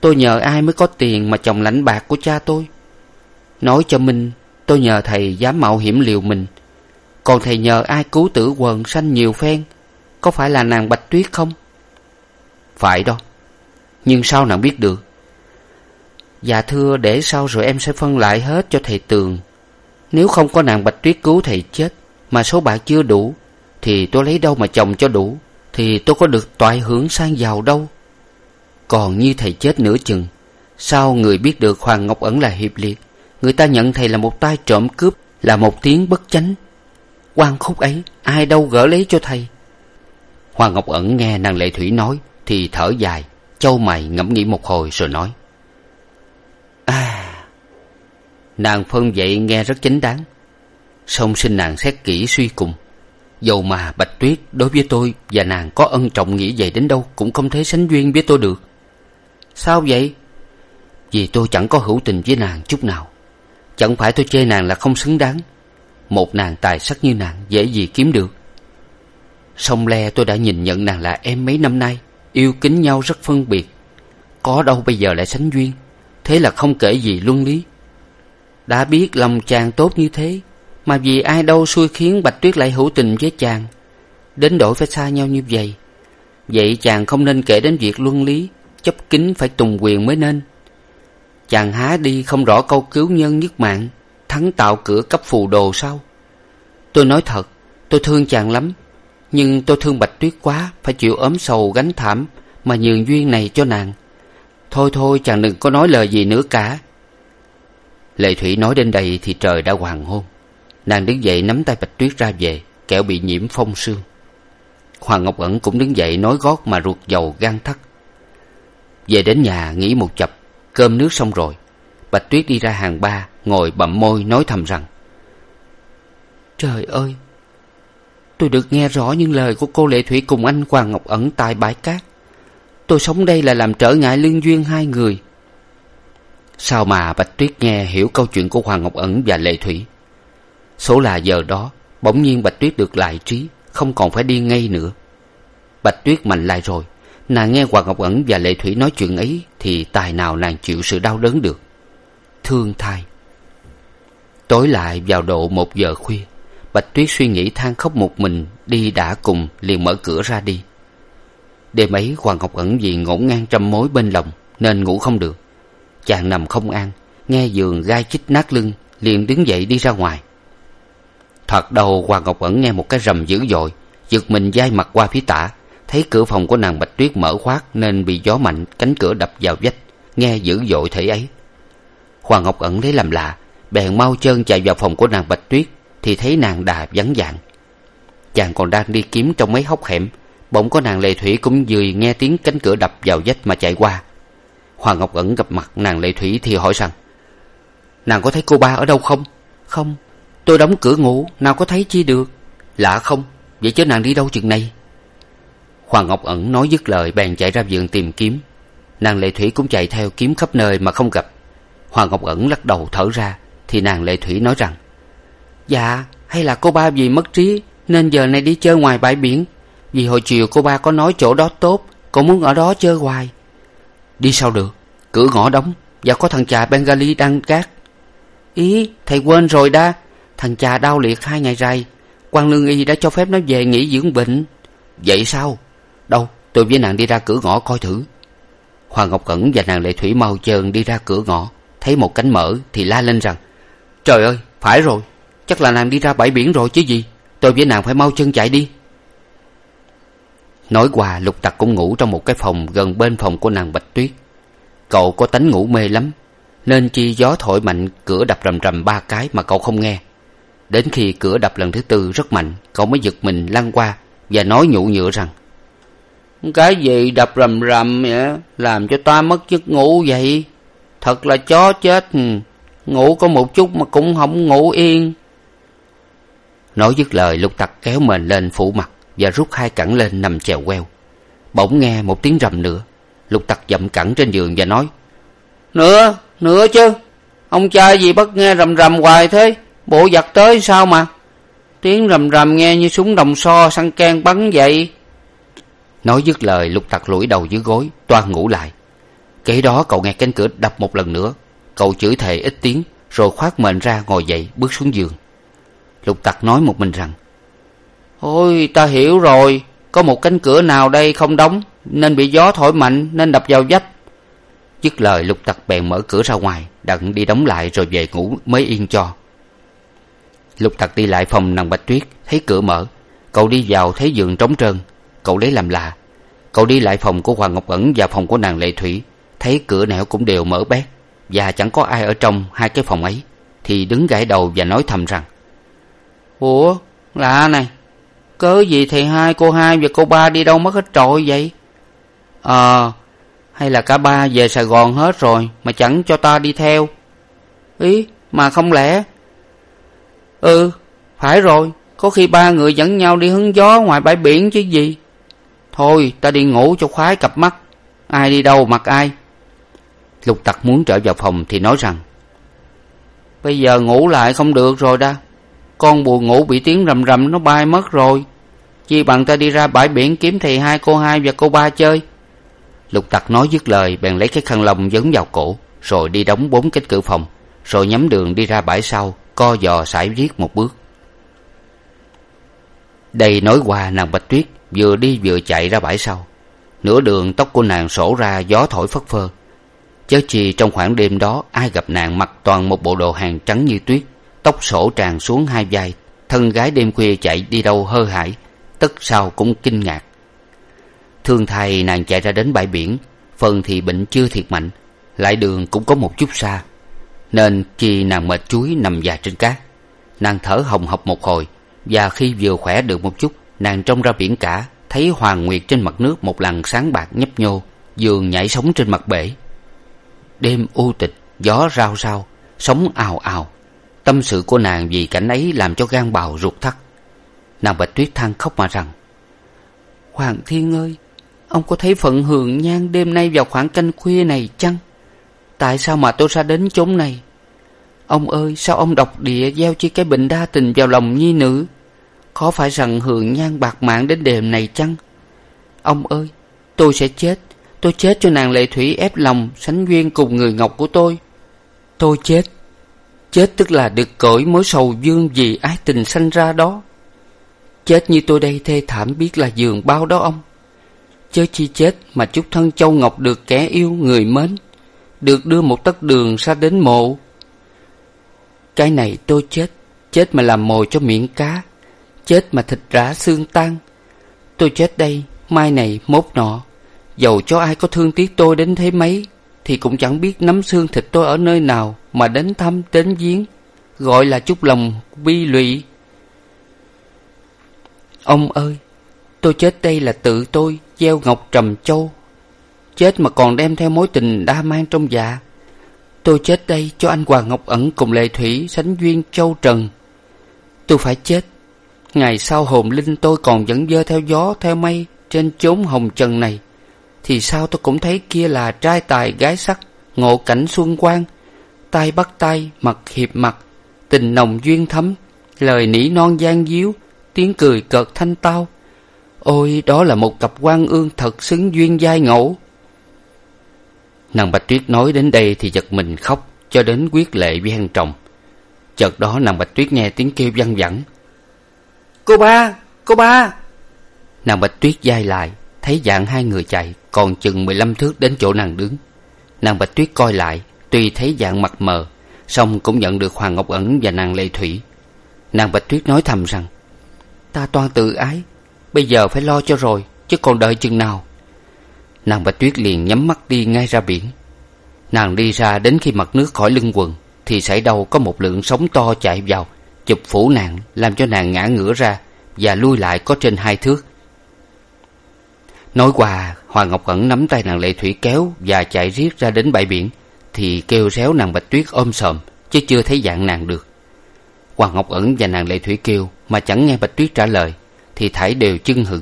tôi nhờ ai mới có tiền mà chồng lãnh bạc của cha tôi? Nói cho minh, tôi nhờ thầy dám mạo hiểm liều mình. Còn thầy nhờ ai cứu tử quần sanh nhiều phen? Có phải là nàng bạch tuyết không? Phải đó. Nhưng sao nàng biết được? Dạ thưa, để sau rồi em sẽ phân lại hết cho thầy tường. Nếu không có nàng bạch tuyết cứu thầy chết, mà số bạc chưa đủ, thì tôi lấy đâu mà chồng cho đủ, thì tôi có được toại hưởng sang giàu đâu còn như thầy chết nửa chừng, sao người biết được hoàng ngọc ẩn là hiệp liệt? Người ta nhận thầy là một tay trộm cướp, là một tiếng bất chánh. Quan khúc ấy, ai đâu gỡ lấy cho thầy. Hoàng ngọc ẩn nghe nàng lệ thủy nói, thì thở dài, châu mày ngẫm nghĩ một hồi rồi nói. À nàng phân vậy nghe rất chính đáng. Song xin nàng xét kỹ suy cùng. Dầu mà bạch tuyết đối với tôi và nàng có ân trọng nghĩa vậy đến đâu cũng không thể sánh duyên với tôi được sao vậy? Vì tôi chẳng có hữu tình với nàng chút nào. Chẳng phải tôi chê nàng là không xứng đáng. Một nàng tài sắc như nàng dễ gì kiếm được. Song le tôi đã nhìn nhận nàng là em mấy năm nay, yêu kính nhau rất phân biệt. Có đâu bây giờ lại sánh duyên. Thế là không kể gì luân lý. Đã biết lòng chàng tốt như thế, mà vì ai đâu xui khiến bạch tuyết lại hữu tình với chàng. Đến đổi phải xa nhau như vậy. Vậy chàng không nên kể đến việc luân lý chấp kính phải tùng quyền mới nên. Chàng há đi không rõ câu cứu nhân nhất mạng, thắng tạo cửa cấp phù đồ sao? Tôi nói thật, tôi thương chàng lắm, nhưng tôi thương bạch tuyết quá, phải chịu ốm sầu gánh thảm mà nhường duyên này cho nàng. Thôi thôi, chàng đừng có nói lời gì nữa cả. Lệ thủy nói đến đây thì trời đã hoàng hôn. Nàng đứng dậy nắm tay bạch tuyết ra về, kẻo bị nhiễm phong sương. Hoàng ngọc ẩn cũng đứng dậy nói gót mà ruột dầu gan thắt về đến nhà nghỉ một chập, cơm nước xong rồi, bạch tuyết đi ra hàng ba, ngồi bậm môi nói thầm rằng, trời ơi, tôi được nghe rõ những lời của cô lệ thủy cùng anh hoàng ngọc ẩn tại bãi cát. Tôi sống đây là làm trở ngại lương duyên hai người. Sao mà bạch tuyết nghe hiểu câu chuyện của hoàng ngọc ẩn và lệ thủy? Số là giờ đó, bỗng nhiên bạch tuyết được lại trí, không còn phải đi ngay nữa. Bạch tuyết mạnh lại rồi nàng nghe hoàng ngọc ẩn và lệ thủy nói chuyện ấy thì tài nào nàng chịu sự đau đớn được? Thương thai. Tối lại vào độ một giờ khuya, bạch tuyết suy nghĩ than khóc một mình, đi đã cùng liền mở cửa ra đi. Đêm ấy, hoàng ngọc ẩn vì ngổn ngang trăm mối bên lòng nên ngủ không được. Chàng nằm không an, nghe giường gai chích nát lưng, liền đứng dậy đi ra ngoài. Thoạt đầu, hoàng ngọc ẩn nghe một cái rầm dữ dội, giật mình d mặt qua phía tả thấy cửa phòng của nàng bạch tuyết mở khoác nên bị gió mạnh cánh cửa đập vào vách, nghe dữ dội thể ấy. Hoàng ngọc ẩn lấy làm lạ, bèn mau chân chạy vào phòng của nàng bạch tuyết thì thấy nàng đà vắng dạng chàng còn đang đi kiếm trong mấy hốc hẻm, bỗng có nàng lệ thủy cũng vừa nghe tiếng cánh cửa đập vào vách mà chạy qua. Hoàng ngọc ẩn gặp mặt nàng lệ thủy thì hỏi rằng, nàng có thấy cô ba ở đâu không? Không, tôi đóng cửa ngủ, nào có thấy chi được. Lạ không? Vậy chứ nàng đi đâu chừng này? Hoàng ngọc ẩn nói dứt lời, bèn chạy ra vườn tìm kiếm. Nàng lệ thủy cũng chạy theo kiếm khắp nơi mà không gặp. Hoàng ngọc ẩn lắc đầu thở ra, thì nàng lệ thủy nói rằng dạ hay là cô ba vì mất trí, nên giờ này đi chơi ngoài bãi biển. Vì hồi chiều cô ba có nói chỗ đó tốt, cô muốn ở đó chơi hoài. Đi sao được? Cửa ngõ đóng, và có thằng chà bengali đang gác. Ý, thầy quên rồi đa. Thằng chà đau liệt hai ngày rày. Quan lương y đã cho phép nó về nghỉ dưỡng bệnh. Vậy sao? Đâu tôi với nàng đi ra cửa ngõ coi thử. Hoàng ngọc cẩn và nàng lệ thủy mau chơn đi ra cửa ngõ, thấy một cánh mở thì la lên rằng, trời ơi, phải rồi, chắc là nàng đi ra bãi biển rồi chứ gì tôi với nàng phải mau chân chạy đi. Nói qua, lục tặc cũng ngủ trong một cái phòng gần bên phòng của nàng bạch tuyết. Cậu có tánh ngủ mê lắm, nên chi gió thổi mạnh, cửa đập rầm rầm ba cái mà cậu không nghe. Đến khi cửa đập lần thứ tư rất mạnh, cậu mới giật mình lăn qua và nói nhụ nhựa rằng cái gì đập rầm rầm vậy? Làm cho ta mất giấc ngủ vậy? Thật là chó chết. Ừ. Ngủ có một chút mà cũng không ngủ yên. Nói dứt lời, lục tặc kéo mền lên phủ mặt và rút hai cẳng lên nằm chèo queo. Bỗng nghe một tiếng rầm nữa. Lục tặc dậm cẳng trên giường và nói, nữa nữa chứ. Ông cha gì bất nghe rầm rầm hoài thế? Bộ giặc tới sao mà? Tiếng rầm rầm nghe như súng đồng so săn can bắn vậy nói dứt lời lục tặc lủi đầu dưới gối toan ngủ lại. Kế đó cậu nghe cánh cửa đập một lần nữa. Cậu chửi thề ít tiếng rồi khoác mền ra ngồi dậy bước xuống giường. Lục tặc nói một mình rằng ôi ta hiểu rồi. Có một cánh cửa nào đây không đóng? Nên bị gió thổi mạnh nên đập vào vách. Dứt lời lục tặc bèn mở cửa ra ngoài đặng đi đóng lại rồi về ngủ mới yên cho. Lục tặc đi lại phòng nàng bạch tuyết thấy cửa mở. Cậu đi vào thấy giường trống trơn cậu lấy làm lạ. Cậu đi lại phòng của hoàng ngọc ẩn và phòng của nàng lệ thủy. Thấy cửa nẻo cũng đều mở bét và chẳng có ai ở trong hai cái phòng ấy, thì đứng gãi đầu và nói thầm rằng, ủa, lạ này, cớ gì thì hai cô hai và cô ba đi đâu mất hết trội vậy? Ờ hay là cả ba về sài gòn hết rồi mà chẳng cho ta đi theo. Ý, mà không lẽ? Ừ phải rồi, có khi ba người dẫn nhau đi hứng gió ngoài bãi biển chứ gì thôi, ta đi ngủ cho khoái cặp mắt. Ai đi đâu mặc ai? Lục tặc muốn trở vào phòng thì nói rằng, bây giờ ngủ lại không được rồi đa con buồn ngủ bị tiếng rầm rầm nó bay mất rồi. Chi bằng ta đi ra bãi biển kiếm thầy hai cô hai và cô ba chơi. Lục tặc nói dứt lời, bèn lấy cái khăn lông dấn vào cổ, rồi đi đóng bốn cánh cửa phòng, rồi nhắm đường đi ra bãi sau, co giò sải riết một bước. Đây nói qua nàng bạch tuyết vừa đi vừa chạy ra bãi sau. Nửa đường tóc của nàng sổ ra gió thổi phất phơ. Chớ chi trong khoảng đêm đó, ai gặp nàng mặc toàn một bộ đồ hàng trắng như tuyết, tóc sổ tràn xuống hai vai, thân gái đêm khuya chạy đi đâu hơ hải, tất sao cũng kinh ngạc. Thương thay nàng chạy ra đến bãi biển, phần thì bệnh chưa thiệt mạnh, lại đường cũng có một chút xa, nên khi nàng mệt chuối nằm dài trên cát, nàng thở hồng hộc một hồi, và khi vừa khỏe được một chút nàng trông ra biển cả, thấy hoàng nguyệt trên mặt nước một làn sáng bạc nhấp nhô, giường nhảy sóng trên mặt bể. Đêm u tịch, gió rao rao, sóng ào ào. Tâm sự của nàng vì cảnh ấy làm cho gan bào ruột thắt. Nàng bạch tuyết than khóc mà rằng, hoàng thiên ơi, ông có thấy phận hường nhan đêm nay vào khoảng canh khuya này chăng? Tại sao mà tôi ra đến chốn này? Ông ơi, sao ông độc địa gieo chi cái bệnh đa tình vào lòng nhi nữ? Có phải rằng hường nhan bạc mạng đến đêm này chăng? Ông ơi, tôi sẽ chết. Tôi chết cho nàng lệ thủy ép lòng sánh duyên cùng người ngọc của tôi. Tôi chết. Chết tức là được cởi mối sầu dương vì ái tình sanh ra đó. Chết như tôi đây thê thảm biết là giường bao đó ông. Chớ chi chết mà chút thân châu ngọc được kẻ yêu người mến, được đưa một tấc đường xa đến mộ. Cái này tôi chết. Chết mà làm mồi cho miệng cá chết mà thịt rã xương tan. Tôi chết đây, mai này mốt nọ. Dầu cho ai có thương tiếc tôi đến thế mấy, thì cũng chẳng biết nắm xương thịt tôi ở nơi nào mà đến thăm, đến viếng gọi là chút lòng bi lụy. Ông ơi, tôi chết đây là tự tôi, gieo ngọc trầm châu. Chết mà còn đem theo mối tình đa mang trong dạ. Tôi chết đây cho anh hoàng ngọc ẩn cùng lệ thủy sánh duyên châu trần. Tôi phải chết ngày sau hồn linh tôi còn vẫn dơ theo gió, theo mây trên chốn hồng trần này. Thì sao tôi cũng thấy kia là trai tài gái sắc, ngộ cảnh xuân quang. Tay bắt tay mặt hiệp mặt, tình nồng duyên thấm, lời nỉ non gian díu, tiếng cười cợt thanh tao. Ôi, đó là một cặp quan ương thật xứng duyên giai ngẫu. Nàng bạch tuyết nói đến đây thì giật mình khóc, cho đến quyết lệ với hang trồng. Chợt đó nàng bạch tuyết nghe tiếng kêu văng vẳng cô ba cô ba. Nàng bạch tuyết d lại, thấy dạng hai người chạy, còn chừng mười lăm thước đến chỗ nàng đứng. Nàng bạch tuyết coi lại, tuy thấy dạng mặt mờ, song cũng nhận được hoàng ngọc ẩn và nàng lệ thủy. Nàng bạch tuyết nói thầm rằng, ta toan tự ái, bây giờ phải lo cho rồi, chứ còn đợi chừng nào? Nàng bạch tuyết liền nhắm mắt đi ngay ra biển. Nàng đi ra đến khi mặt nước khỏi lưng quần, thì xảy đâu có một lượng sóng to chạy vào chụp phủ nàng, làm cho nàng ngã ngửa ra và lui lại có trên hai thước. Nói qua hoàng ngọc ẩn nắm tay nàng lệ thủy kéo và chạy riết ra đến bãi biển, thì kêu réo nàng bạch tuyết ôm sòm, chứ chưa thấy dạng nàng được. Hoàng ngọc ẩn và nàng lệ thủy kêu, mà chẳng nghe bạch tuyết trả lời, thì thảy đều chưng hửng.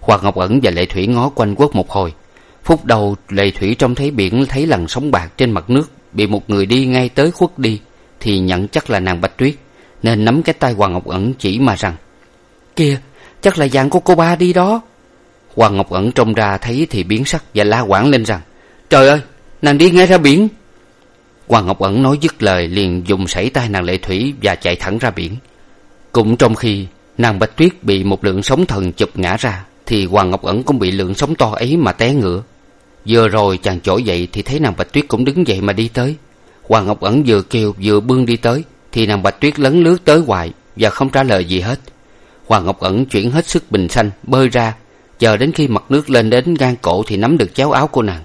Hoàng ngọc ẩn và lệ thủy ngó quanh quất một hồi. Phút đầu, lệ thủy trông thấy biển, thấy lằn sóng bạc trên mặt nước, bị một người đi ngay tới khuất đi, thì nhận chắc là nàng bạch tuyết nên nắm cái tay hoàng ngọc ẩn chỉ mà rằng, kìa, chắc là dạng của cô ba đi đó. Hoàng ngọc ẩn trông ra thấy thì biến sắc và la quảng lên rằng, trời ơi, nàng đi ngay ra biển. Hoàng ngọc ẩn nói dứt lời liền dùng sẩy tay nàng lệ thủy và chạy thẳng ra biển. Cũng trong khi nàng bạch tuyết bị một lượng sóng thần chụp ngã ra, thì hoàng ngọc ẩn cũng bị lượng sóng to ấy mà té ngửa. Vừa rồi chàng trỗi dậy thì thấy nàng bạch tuyết cũng đứng dậy mà đi tới. Hoàng ngọc ẩn vừa kêu vừa bươn đi tới thì nàng bạch tuyết lấn lướt tới hoài và không trả lời gì hết. Hoàng ngọc ẩn chuyển hết sức bình xanh, bơi ra. Chờ đến khi mặt nước lên đến gan cổ thì nắm được chéo áo của nàng.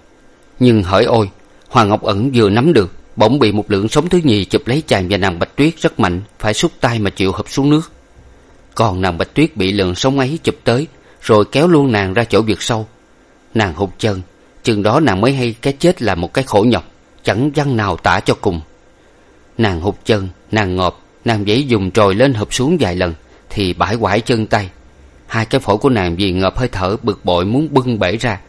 Nhưng hỡi ôi hoàng ngọc ẩn vừa nắm được, bỗng bị một lượng sóng thứ nhì chụp lấy chàng và nàng bạch tuyết rất mạnh, phải xúc tay mà chịu hụp xuống nước. Còn nàng bạch tuyết bị lượng sóng ấy chụp tới, rồi kéo luôn nàng ra chỗ vực sâu. Nàng hụt chân, chừng đó nàng mới hay cái chết là một cái khổ nhọc, chẳng văn nào tả cho cùng nàng hụt chân, nàng ngộp nàng dãy dùng trồi lên hụp xuống vài lần, thì bãi quải chân tay. Hai cái phổi của nàng vì ngợp hơi thở bực bội muốn bưng bể ra.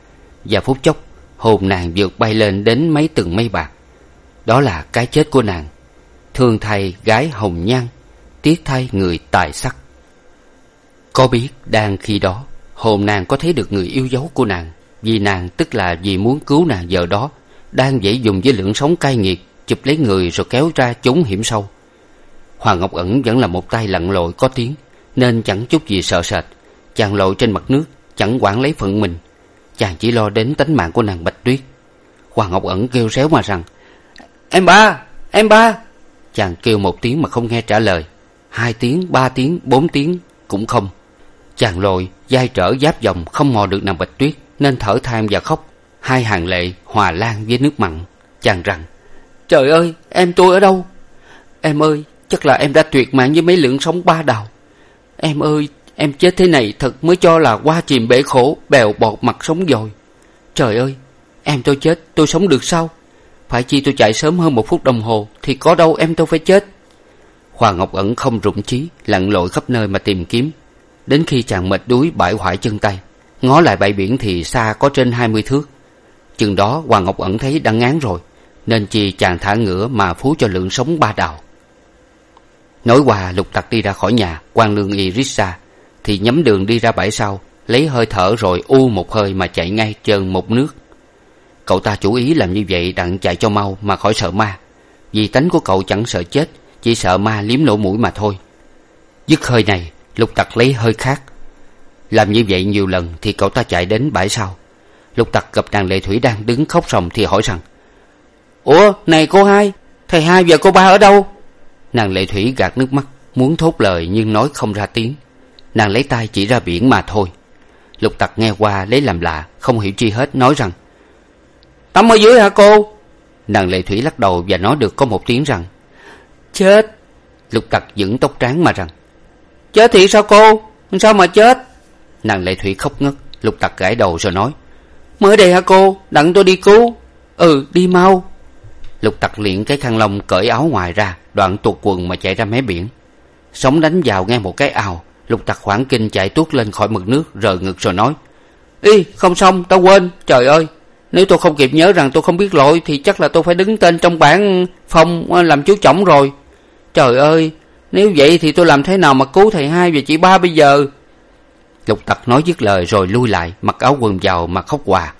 Và phút chốc, hồn nàng vượt bay lên đến mấy từng mây bạc. Đó là cái chết của nàng. Thương thay gái hồng nhan, tiếc thay người tài sắc. Có biết đang khi đó, hồn nàng có thấy được người yêu dấu của nàng, vì nàng tức là vì muốn cứu nàng giờ đó, đang dãy dùng với lượng sống cay nghiệt chụp lấy người rồi kéo ra trốn hiểm sâu. Hoàng ngọc ẩn vẫn là một tay lặn lội có tiếng, nên chẳng chút gì sợ sệt. Chàng lội trên mặt nước, chẳng quản lấy phận mình. Chàng chỉ lo đến tánh mạng của nàng bạch tuyết. Hoàng ngọc ẩn kêu réo mà rằng, em ba em ba! Chàng kêu một tiếng mà không nghe trả lời. Hai tiếng, ba tiếng, bốn tiếng cũng không. Chàng lội, dai trở giáp dòng, không mò được nàng bạch tuyết, nên thở than và khóc. Hai hàng lệ hòa lan với nước mặn. Chàng rằng trời ơi, em tôi ở đâu? Em ơi, chắc là em đã tuyệt mạng với mấy lượng sống ba đào. Em ơi, em chết thế này thật mới cho là qua chìm bể khổ, bèo bọt mặt sống dồi trời ơi, em tôi chết, tôi sống được sao? Phải chi tôi chạy sớm hơn một phút đồng hồ thì có đâu em tôi phải chết. Hoàng ngọc ẩn không rụng trí lặn lội khắp nơi mà tìm kiếm. Đến khi chàng mệt đuối bãi hoại chân tay, ngó lại bãi biển thì xa có trên hai mươi thước. Chừng đó, hoàng ngọc ẩn thấy đã ngán rồi nên chi chàng thả ngửa mà phú cho lượng sống ba đào nói qua, lục tặc đi ra khỏi nhà quan lương y rít xa, thì nhắm đường đi ra bãi sau, lấy hơi thở rồi u một hơi mà chạy ngay chơn một nước. Cậu ta chủ ý làm như vậy đặng chạy cho mau mà khỏi sợ ma, vì tánh của cậu chẳng sợ chết, chỉ sợ ma liếm lỗ mũi mà thôi. Dứt hơi này, lục tặc lấy hơi khác. Làm như vậy nhiều lần thì cậu ta chạy đến bãi sau. Lục tặc gặp nàng lệ thủy đang đứng khóc ròng thì hỏi rằng ủa, này cô hai, thầy hai và cô ba ở đâu? Nàng lệ thủy gạt nước mắt, muốn thốt lời nhưng nói không ra tiếng. Nàng lấy tay chỉ ra biển mà thôi. Lục tặc nghe qua lấy làm lạ, không hiểu chi hết, nói rằng, tắm ở dưới hả cô? Nàng lệ thủy lắc đầu và nói được có một tiếng rằng, chết. Lục tặc dựng tóc trán mà rằng, chết thì sao cô? Sao mà chết? Nàng lệ thủy khóc ngất, lục tặc gãi đầu rồi nói, mới đây hả cô? Đặng tôi đi cứu. Ừ đi mau lục tặc liền cái khăn lông cởi áo ngoài ra, đoạn tuột quần mà chạy ra mé biển. Sóng đánh vào nghe một cái ào, lục tặc hoảng kinh chạy tuốt lên khỏi mực nước, rờ ngực rồi nói y không xong, tao quên, trời ơi! Nếu tôi không kịp nhớ rằng tôi không biết lỗi thì chắc là tôi phải đứng tên trong bảng phong ờ, làm chú chổng rồi. Trời ơi! Nếu vậy thì tôi làm thế nào mà cứu thầy hai và chị ba bây giờ? Lục tặc nói dứt lời rồi lui lại, mặc áo quần vào mà khóc hòa.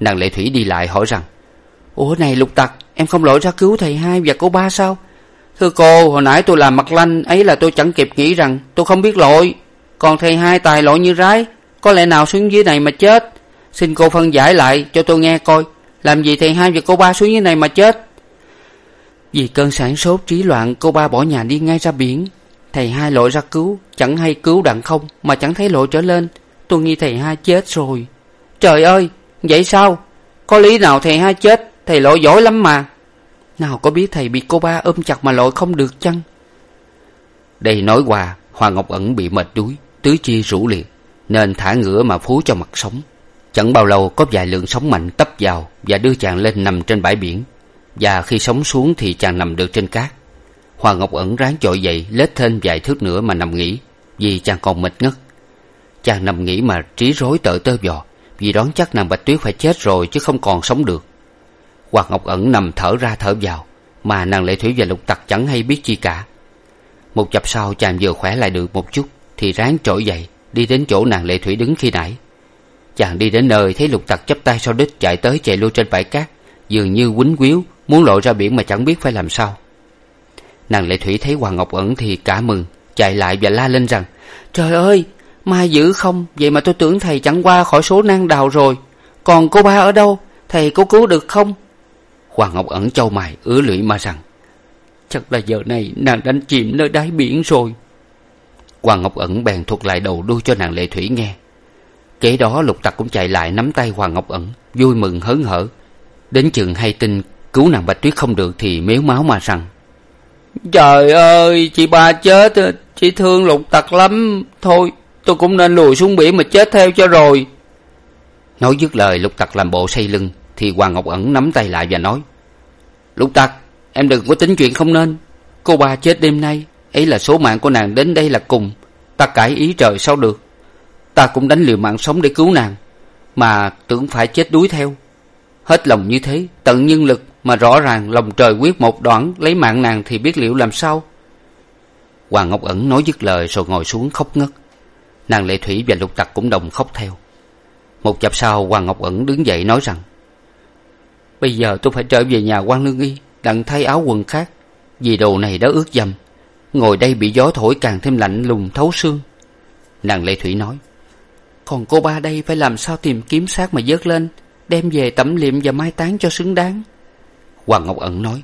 Nàng lệ thủy đi lại hỏi rằng ủa, này lục tặc, em không lội ra cứu thầy hai và cô ba sao? Thưa cô, hồi nãy tôi làm mặt lanh, ấy là tôi chẳng kịp nghĩ rằng tôi không biết lội còn thầy hai tài lội như rái, có lẽ nào xuống dưới này mà chết? Xin cô phân giải lại cho tôi nghe coi, làm gì thầy hai và cô ba xuống dưới này mà chết? Vì cơn sản sốt, trí loạn, cô ba bỏ nhà đi ngay ra biển. Thầy hai lội ra cứu, chẳng hay cứu đặng không, mà chẳng thấy lội trở lên. Tôi nghi thầy hai chết rồi. Trời ơi, vậy sao? Có lý nào thầy hai chết? Thầy lội giỏi lắm mà. Nào có biết thầy bị cô ba ôm chặt mà lội không được chăng? Đây nói qua hoàng ngọc ẩn bị mệt đuối, tứ chi rũ liệt, nên thả ngửa mà phú cho mặt sống. Chẳng bao lâu, có vài lượng sóng mạnh tấp vào và đưa chàng lên nằm trên bãi biển. Và khi sóng xuống thì chàng nằm được trên cát. Hoàng ngọc ẩn ráng chội dậy, lết thêm vài thước nữa mà nằm nghỉ, vì chàng còn mệt ngất. Chàng nằm nghỉ mà trí rối tợ tơ vò, vì đoán chắc nàng bạch tuyết phải chết rồi chứ không còn sống được hoàng ngọc ẩn nằm thở ra thở vào, mà nàng lệ thủy và lục tặc chẳng hay biết chi cả. Một chập sau chàng vừa khỏe lại được một chút, thì ráng trỗi dậy, đi đến chỗ nàng lệ thủy đứng khi nãy. Chàng đi đến nơi thấy lục tặc chắp tay sau đít chạy tới chạy lui trên bãi cát, dường như quýnh quýu, muốn lội ra biển mà chẳng biết phải làm sao. Nàng lệ thủy thấy hoàng ngọc ẩn thì cả mừng, chạy lại và la lên rằng, trời ơi, mai dữ không, vậy mà tôi tưởng thầy chẳng qua khỏi số nan đào rồi. Còn cô ba ở đâu, thầy có cứu được không? Hoàng ngọc ẩn châu mày, ứa lưỡi mà rằng, chắc là giờ này nàng đánh chìm nơi đáy biển rồi. Hoàng ngọc ẩn bèn thuật lại đầu đuôi cho nàng lệ thủy nghe. Kế đó lục tặc cũng chạy lại nắm tay hoàng ngọc ẩn, vui mừng hớn hở. Đến chừng hay tin cứu nàng bạch tuyết không được thì mếu máu mà rằng, trời ơi, chị ba chết, chị thương lục tặc lắm. Thôi, tôi cũng nên lùi xuống biển mà chết theo cho rồi. Nói dứt lời, lục tặc làm bộ say lưng thì hoàng ngọc ẩn nắm tay lại và nói, lục tặc em đừng có tính chuyện không nên. Cô ba chết đêm nay, ấy là số mạng của nàng đến đây là cùng. Ta cải ý trời sao được? Ta cũng đánh liều mạng sống để cứu nàng, mà tưởng phải chết đuối theo. Hết lòng như thế, tận nhân lực mà rõ ràng lòng trời quyết một đoạn lấy mạng nàng thì biết liệu làm sao. Hoàng ngọc ẩn nói dứt lời rồi ngồi xuống khóc ngất. Nàng lệ thủy và lục tặc cũng đồng khóc theo. Một chập sau, hoàng ngọc ẩn đứng dậy nói rằng bây giờ tôi phải trở về nhà quan lương y, đặng thay áo quần khác. Vì đồ này đã ướt dầm, ngồi đây bị gió thổi càng thêm lạnh lùng thấu xương. Nàng lệ thủy nói, còn cô ba đây phải làm sao tìm kiếm xác mà vớt lên, đem về tẩm liệm và mai táng cho xứng đáng. Hoàng ngọc ẩn nói,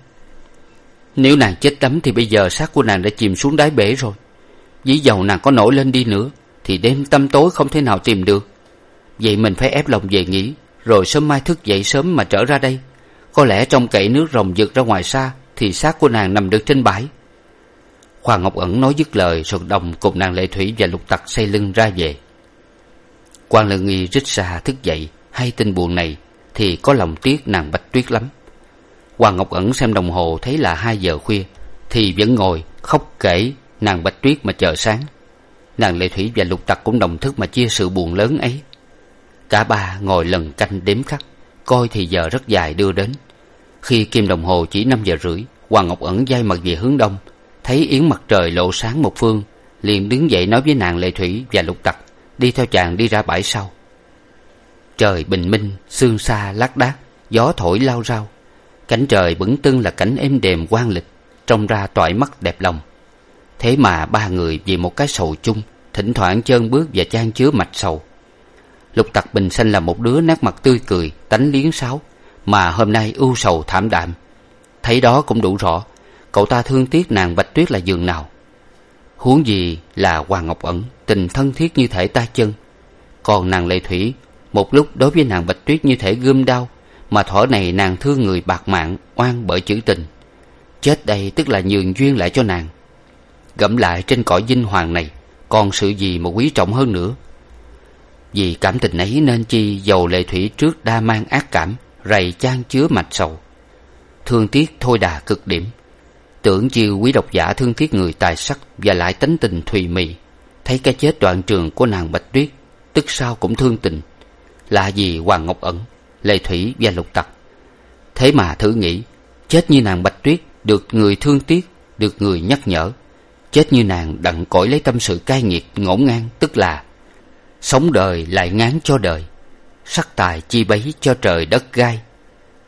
nếu nàng chết đắm thì bây giờ xác của nàng đã chìm xuống đáy bể rồi. Dĩ dầu nàng có nổi lên đi nữa, thì đêm tăm tối không thể nào tìm được. Vậy mình phải ép lòng về nghỉ, rồi sớm mai thức dậy sớm mà trở ra đây có lẽ trong cậy nước rồng giật ra ngoài xa, thì xác của nàng nằm được trên bãi. Hoàng ngọc ẩn nói dứt lời, rồi đồng cùng nàng lệ thủy và lục tặc xây lưng ra về. Quan lương nghi rít xa thức dậy, hay tin buồn này thì có lòng tiếc nàng bạch tuyết lắm. Hoàng ngọc ẩn xem đồng hồ thấy là hai giờ khuya, thì vẫn ngồi, khóc kể nàng bạch tuyết mà chờ sáng. Nàng lệ thủy và lục tặc cũng đồng thức mà chia sự buồn lớn ấy. Cả ba ngồi lần canh đếm khắc coi thì giờ rất dài đưa đến. Khi kim đồng hồ chỉ năm giờ rưỡi, hoàng ngọc ẩn d mặt về hướng đông, thấy yến mặt trời lộ sáng một phương, liền đứng dậy nói với nàng lệ thủy và lục tặc, đi theo chàng đi ra bãi sau. Trời bình minh, sương xa, lác đác, gió thổi lao rao. Cảnh trời bửng tưng là cảnh êm đềm quang lịch, trông ra toại mắt đẹp lòng. Thế mà ba người vì một cái sầu chung, thỉnh thoảng chơn bước và chan chứa mạch sầu lục tặc bình sanh là một đứa nét mặt tươi cười, tánh liếng sáo, mà hôm nay ưu sầu thảm đạm. Thấy đó cũng đủ rõ, cậu ta thương tiếc nàng bạch tuyết là giường nào. Huống gì là hoàng ngọc ẩn, tình thân thiết như thể ta chân. Còn nàng lệ thủy, một lúc đối với nàng bạch tuyết như thể gươm đau mà thỏ này nàng thương người bạc mạng, oan bởi chữ tình. Chết đây tức là nhường duyên lại cho nàng. Gẫm lại trên cõi vinh hoàng này, còn sự gì mà quý trọng hơn nữa? Vì cảm tình ấy nên chi dầu lệ thủy trước đa mang ác cảm, rầy chan chứa mạch sầu. Thương tiếc thôi đà cực điểm. Tưởng chiêu quý độc giả thương tiếc người tài sắc và lại tánh tình thùy mị. Thấy cái chết đoạn trường của nàng bạch tuyết, tức sao cũng thương tình. Là vì hoàng ngọc ẩn, lệ thủy và lục tặc. Thế mà thử nghĩ, chết như nàng bạch tuyết, được người thương tiếc, được người nhắc nhở. Chết như nàng đặng cõi lấy tâm sự cay nghiệt, ngổn ngang, tức là sống đời lại ngán cho đời. Sắc tài chi bấy cho trời đất gai.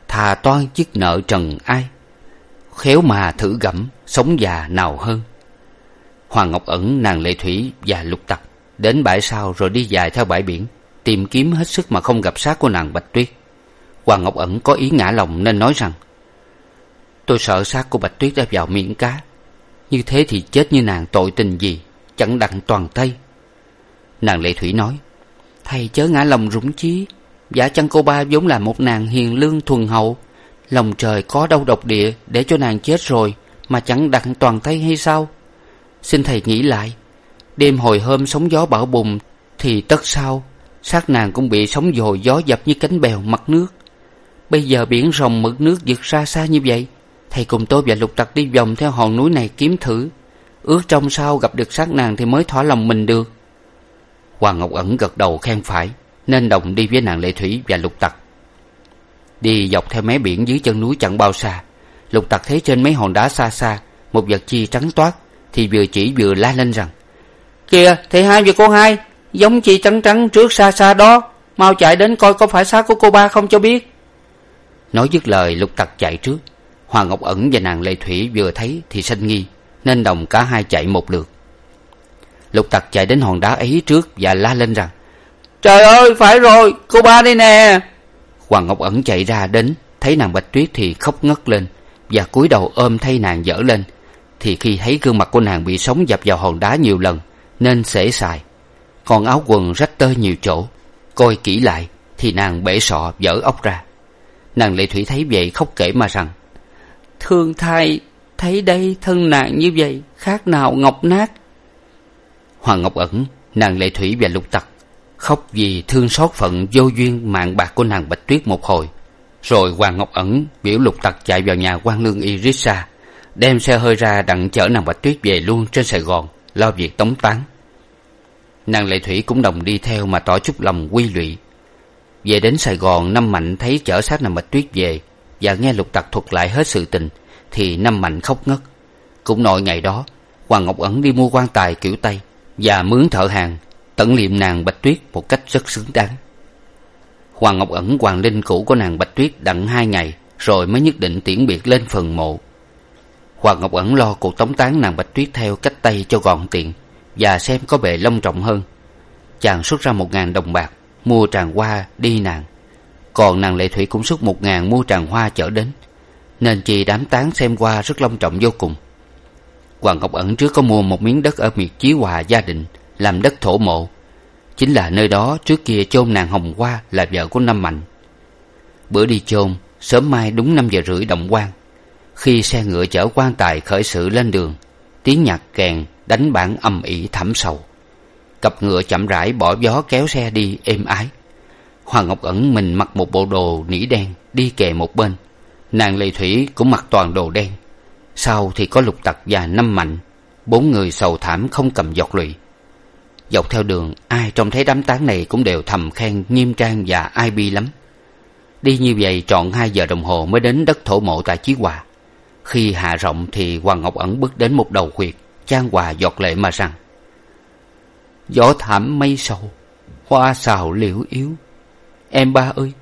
Thà toan chức nợ trần ai. Khéo mà thử gẫm, sống già nào hơn. Hoàng ngọc ẩn, nàng lệ thủy và lục tặc đến bãi sau rồi đi dài theo bãi biển, tìm kiếm hết sức mà không gặp xác của nàng bạch tuyết. Hoàng ngọc ẩn có ý ngã lòng nên nói rằng, tôi sợ xác của bạch tuyết đã vào miệng cá. Như thế thì chết như nàng tội tình gì, chẳng đặng toàn tây nàng lệ thủy nói, thầy chớ ngã lòng rủng chí. Giả chăng cô ba vốn là một nàng hiền lương thuần hậu, lòng trời có đâu độc địa để cho nàng chết rồi mà chẳng đặng toàn tây hay sao? Xin thầy nghĩ lại, đêm hồi hôm sóng gió bão bùng thì tất sao? Xác nàng cũng bị sóng dồi gió dập như cánh bèo mặt nước. Bây giờ biển rồng mực nước giật ra xa như vậy, thầy cùng tôi và lục tặc đi vòng theo hòn núi này kiếm thử. Ước trong sau gặp được xác nàng thì mới thỏa lòng mình được hoàng ngọc ẩn gật đầu khen phải, nên đồng đi với nàng lệ thủy và lục tặc. Đi dọc theo mé biển dưới chân núi chẳng bao xa, lục tặc thấy trên mấy hòn đá xa xa, một vật chi trắng toát, thì vừa chỉ vừa la lên rằng, kìa thầy hai và cô hai, giống chi trắng trắng trước xa xa đó, mau chạy đến coi có phải xác của cô ba không cho biết. Nói dứt lời, lục tặc chạy trước. Hoàng ngọc ẩn và nàng lệ thủy vừa thấy thì sanh nghi, nên đồng cả hai chạy một lượt lục tặc chạy đến hòn đá ấy trước và la lên rằng trời ơi phải rồi cô ba đây nè. Hoàng ngọc ẩn chạy ra đến thấy nàng bạch tuyết thì khóc ngất lên và cúi đầu ôm thay nàng dở lên. Thì khi thấy gương mặt của nàng bị sóng dập vào hòn đá nhiều lần nên xể xài còn áo quần rách tơ nhiều chỗ coi kỹ lại thì nàng bể sọ vỡ ốc ra. Nàng lệ thủy thấy vậy khóc kể mà rằng thương thai thấy đây thân nàng như vậy khác nào ngọc nát hoàng ngọc ẩn, nàng lệ thủy và lục tặc, khóc vì thương xót phận vô duyên mạng bạc của nàng bạch tuyết một hồi. Rồi hoàng ngọc ẩn biểu lục tặc chạy vào nhà quan lương irissa đem xe hơi ra đặng chở nàng bạch tuyết về luôn trên sài gòn, lo việc tống tán. Nàng lệ thủy cũng đồng đi theo mà tỏ chút lòng quy lụy. Về đến sài gòn, năm mạnh thấy chở xác nàng bạch tuyết về và nghe lục tặc thuật lại hết sự tình, thì năm mạnh khóc ngất. Cũng nội ngày đó, hoàng ngọc ẩn đi mua quan tài kiểu tây và mướn thợ hàng, tận liệm nàng bạch tuyết một cách rất xứng đáng. Hoàng ngọc ẩn hoàng linh cũ của nàng bạch tuyết đặng hai ngày, rồi mới nhất định tiễn biệt lên phần mộ. Hoàng ngọc ẩn lo cuộc tống tán nàng bạch tuyết theo cách tay cho gọn tiện và xem có bề long trọng hơn. Chàng xuất ra một ngàn đồng bạc, mua tràng hoa đi nàng. Còn nàng lệ thủy cũng xuất một ngàn mua tràng hoa chở đến, nên chị đám tán xem qua rất long trọng vô cùng hoàng ngọc ẩn trước có mua một miếng đất ở miệt chí hòa gia đình làm đất thổ mộ. Chính là nơi đó trước kia chôn nàng hồng hoa là vợ của năm mạnh. Bữa đi chôn, sớm mai đúng năm giờ rưỡi động quan. Khi xe ngựa chở quan tài khởi sự lên đường, tiếng nhạc kèn đánh bản ầm ĩ thẳm sầu. Cặp ngựa chậm rãi bỏ gió kéo xe đi êm ái. Hoàng ngọc ẩn mình mặc một bộ đồ nỉ đen đi kề một bên. Nàng lệ thủy cũng mặc toàn đồ đen sau thì có lục tặc và năm mạnh. Bốn người sầu thảm không cầm giọt lụy. Dọc theo đường, ai trông thấy đám tán này cũng đều thầm khen nghiêm trang và ai bi lắm. Đi như vậy trọn hai giờ đồng hồ mới đến đất thổ mộ tại chí hòa. Khi hạ rộng thì hoàng ngọc ẩn bước đến một đầu huyệt chan hòa giọt lệ mà rằng, gió thảm mây sầu, hoa xào liễu yếu. Em ba ơi,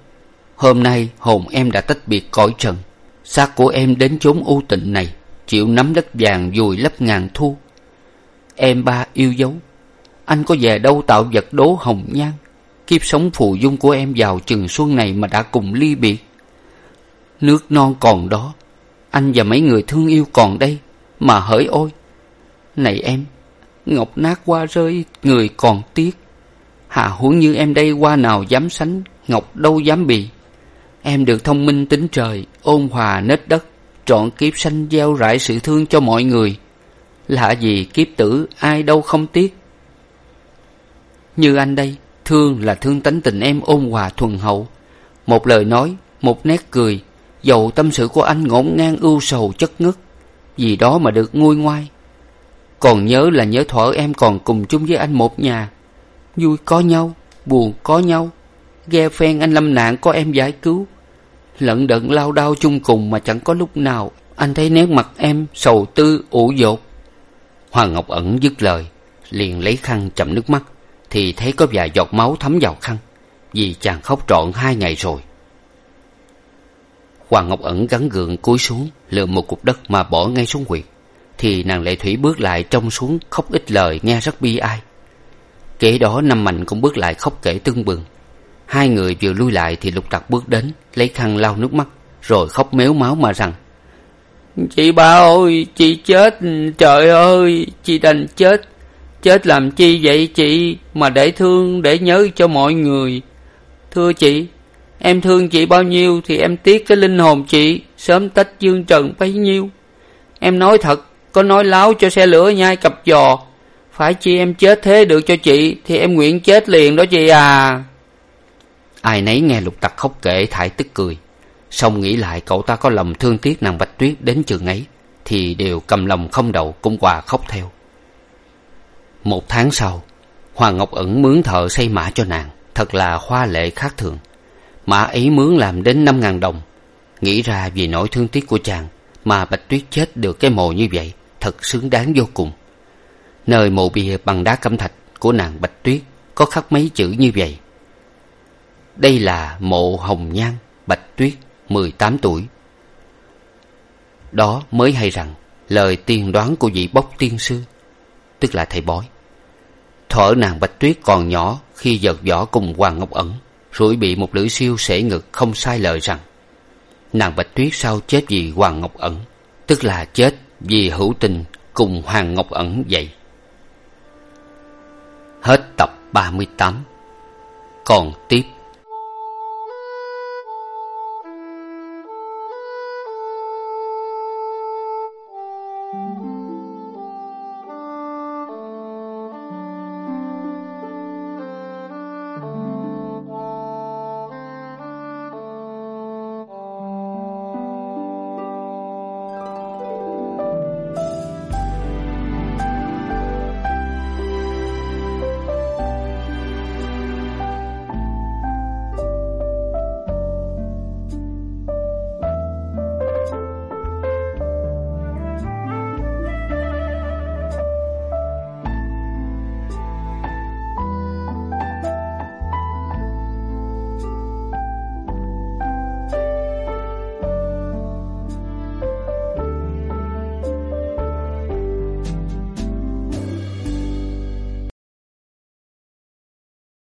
hôm nay hồn em đã tách biệt cõi trần, xác của em đến chốn u tịnh này chịu nắm đất vàng vùi lấp ngàn thu. Em ba yêu dấu, anh có về đâu tạo vật đố hồng nhan, kiếp sống phù dung của em vào chừng xuân này mà đã cùng ly biệt. Nước non còn đó, anh và mấy người thương yêu còn đây mà hỡi ôi. Này em, ngọc nát qua rơi, người còn tiếc. Hà huống như em đây qua nào dám sánh, ngọc đâu dám bì em được thông minh tính trời, ôn hòa nết đất trọn kiếp sanh gieo rải sự thương cho mọi người. Lạ gì kiếp tử, ai đâu không tiếc. Như anh đây, thương là thương tánh tình em ôn hòa thuần hậu. Một lời nói, một nét cười, dầu tâm sự của anh ngổn ngang ưu sầu chất ngất. Vì đó mà được nguôi ngoai. Còn nhớ là nhớ thuở em còn cùng chung với anh một nhà. Vui có nhau, buồn có nhau. Ghe phen anh lâm nạn có em giải cứu lận đận lao đao chung cùng mà chẳng có lúc nào. Anh thấy nét mặt em sầu tư, ủ dột. Hoàng ngọc ẩn dứt lời, liền lấy khăn chậm nước mắt, thì thấy có vài giọt máu thấm vào khăn, vì chàng khóc trọn hai ngày rồi. Hoàng ngọc ẩn gắn gượng cúi xuống lượm một cục đất mà bỏ ngay xuống huyệt, thì nàng lệ thủy bước lại trông xuống khóc ít lời, nghe rất bi ai. Kế đó năm mạnh cũng bước lại khóc kể tưng bừng hai người vừa lui lại thì lục tặc bước đến, lấy khăn lau nước mắt, rồi khóc méo máu mà rằng, chị ba ơi, chị chết, trời ơi, chị đành chết. Chết làm chi vậy chị mà để thương, để nhớ cho mọi người. Thưa chị, em thương chị bao nhiêu thì em tiếc cái linh hồn chị, sớm tách dương trần bấy nhiêu. Em nói thật, có nói láo cho xe lửa nhai cặp giò. Phải chi em chết thế được cho chị thì em nguyện chết liền đó chị à ai nấy nghe lục tặc khóc kể, thải tức cười. Song nghĩ lại cậu ta có lòng thương tiếc nàng bạch tuyết đến chừng ấy, thì đều cầm lòng không đầu cũng hòa khóc theo. Một tháng sau hoàng ngọc ẩn mướn thợ xây mã cho nàng, thật là hoa lệ khác thường. Mã ấy mướn làm đến năm ngàn đồng. Nghĩ ra vì nỗi thương tiếc của chàng mà bạch tuyết chết được cái mồ như vậy, thật xứng đáng vô cùng. Nơi mộ bia bằng đá cẩm thạch của nàng bạch tuyết có khắc mấy chữ như vậy đây là mộ hồng nhan bạch tuyết, mười tám tuổi. Đó mới hay rằng lời tiên đoán của vị bốc tiên sư, tức là thầy bói thuở nàng bạch tuyết còn nhỏ khi giật võ cùng hoàng ngọc ẩn, rủi bị một lưỡi siêu sể ngực không sai lời rằng, nàng bạch tuyết sau chết vì hoàng ngọc ẩn, tức là chết vì hữu tình cùng hoàng ngọc ẩn vậy. Hết tập ba mươi tám. Còn tiếp.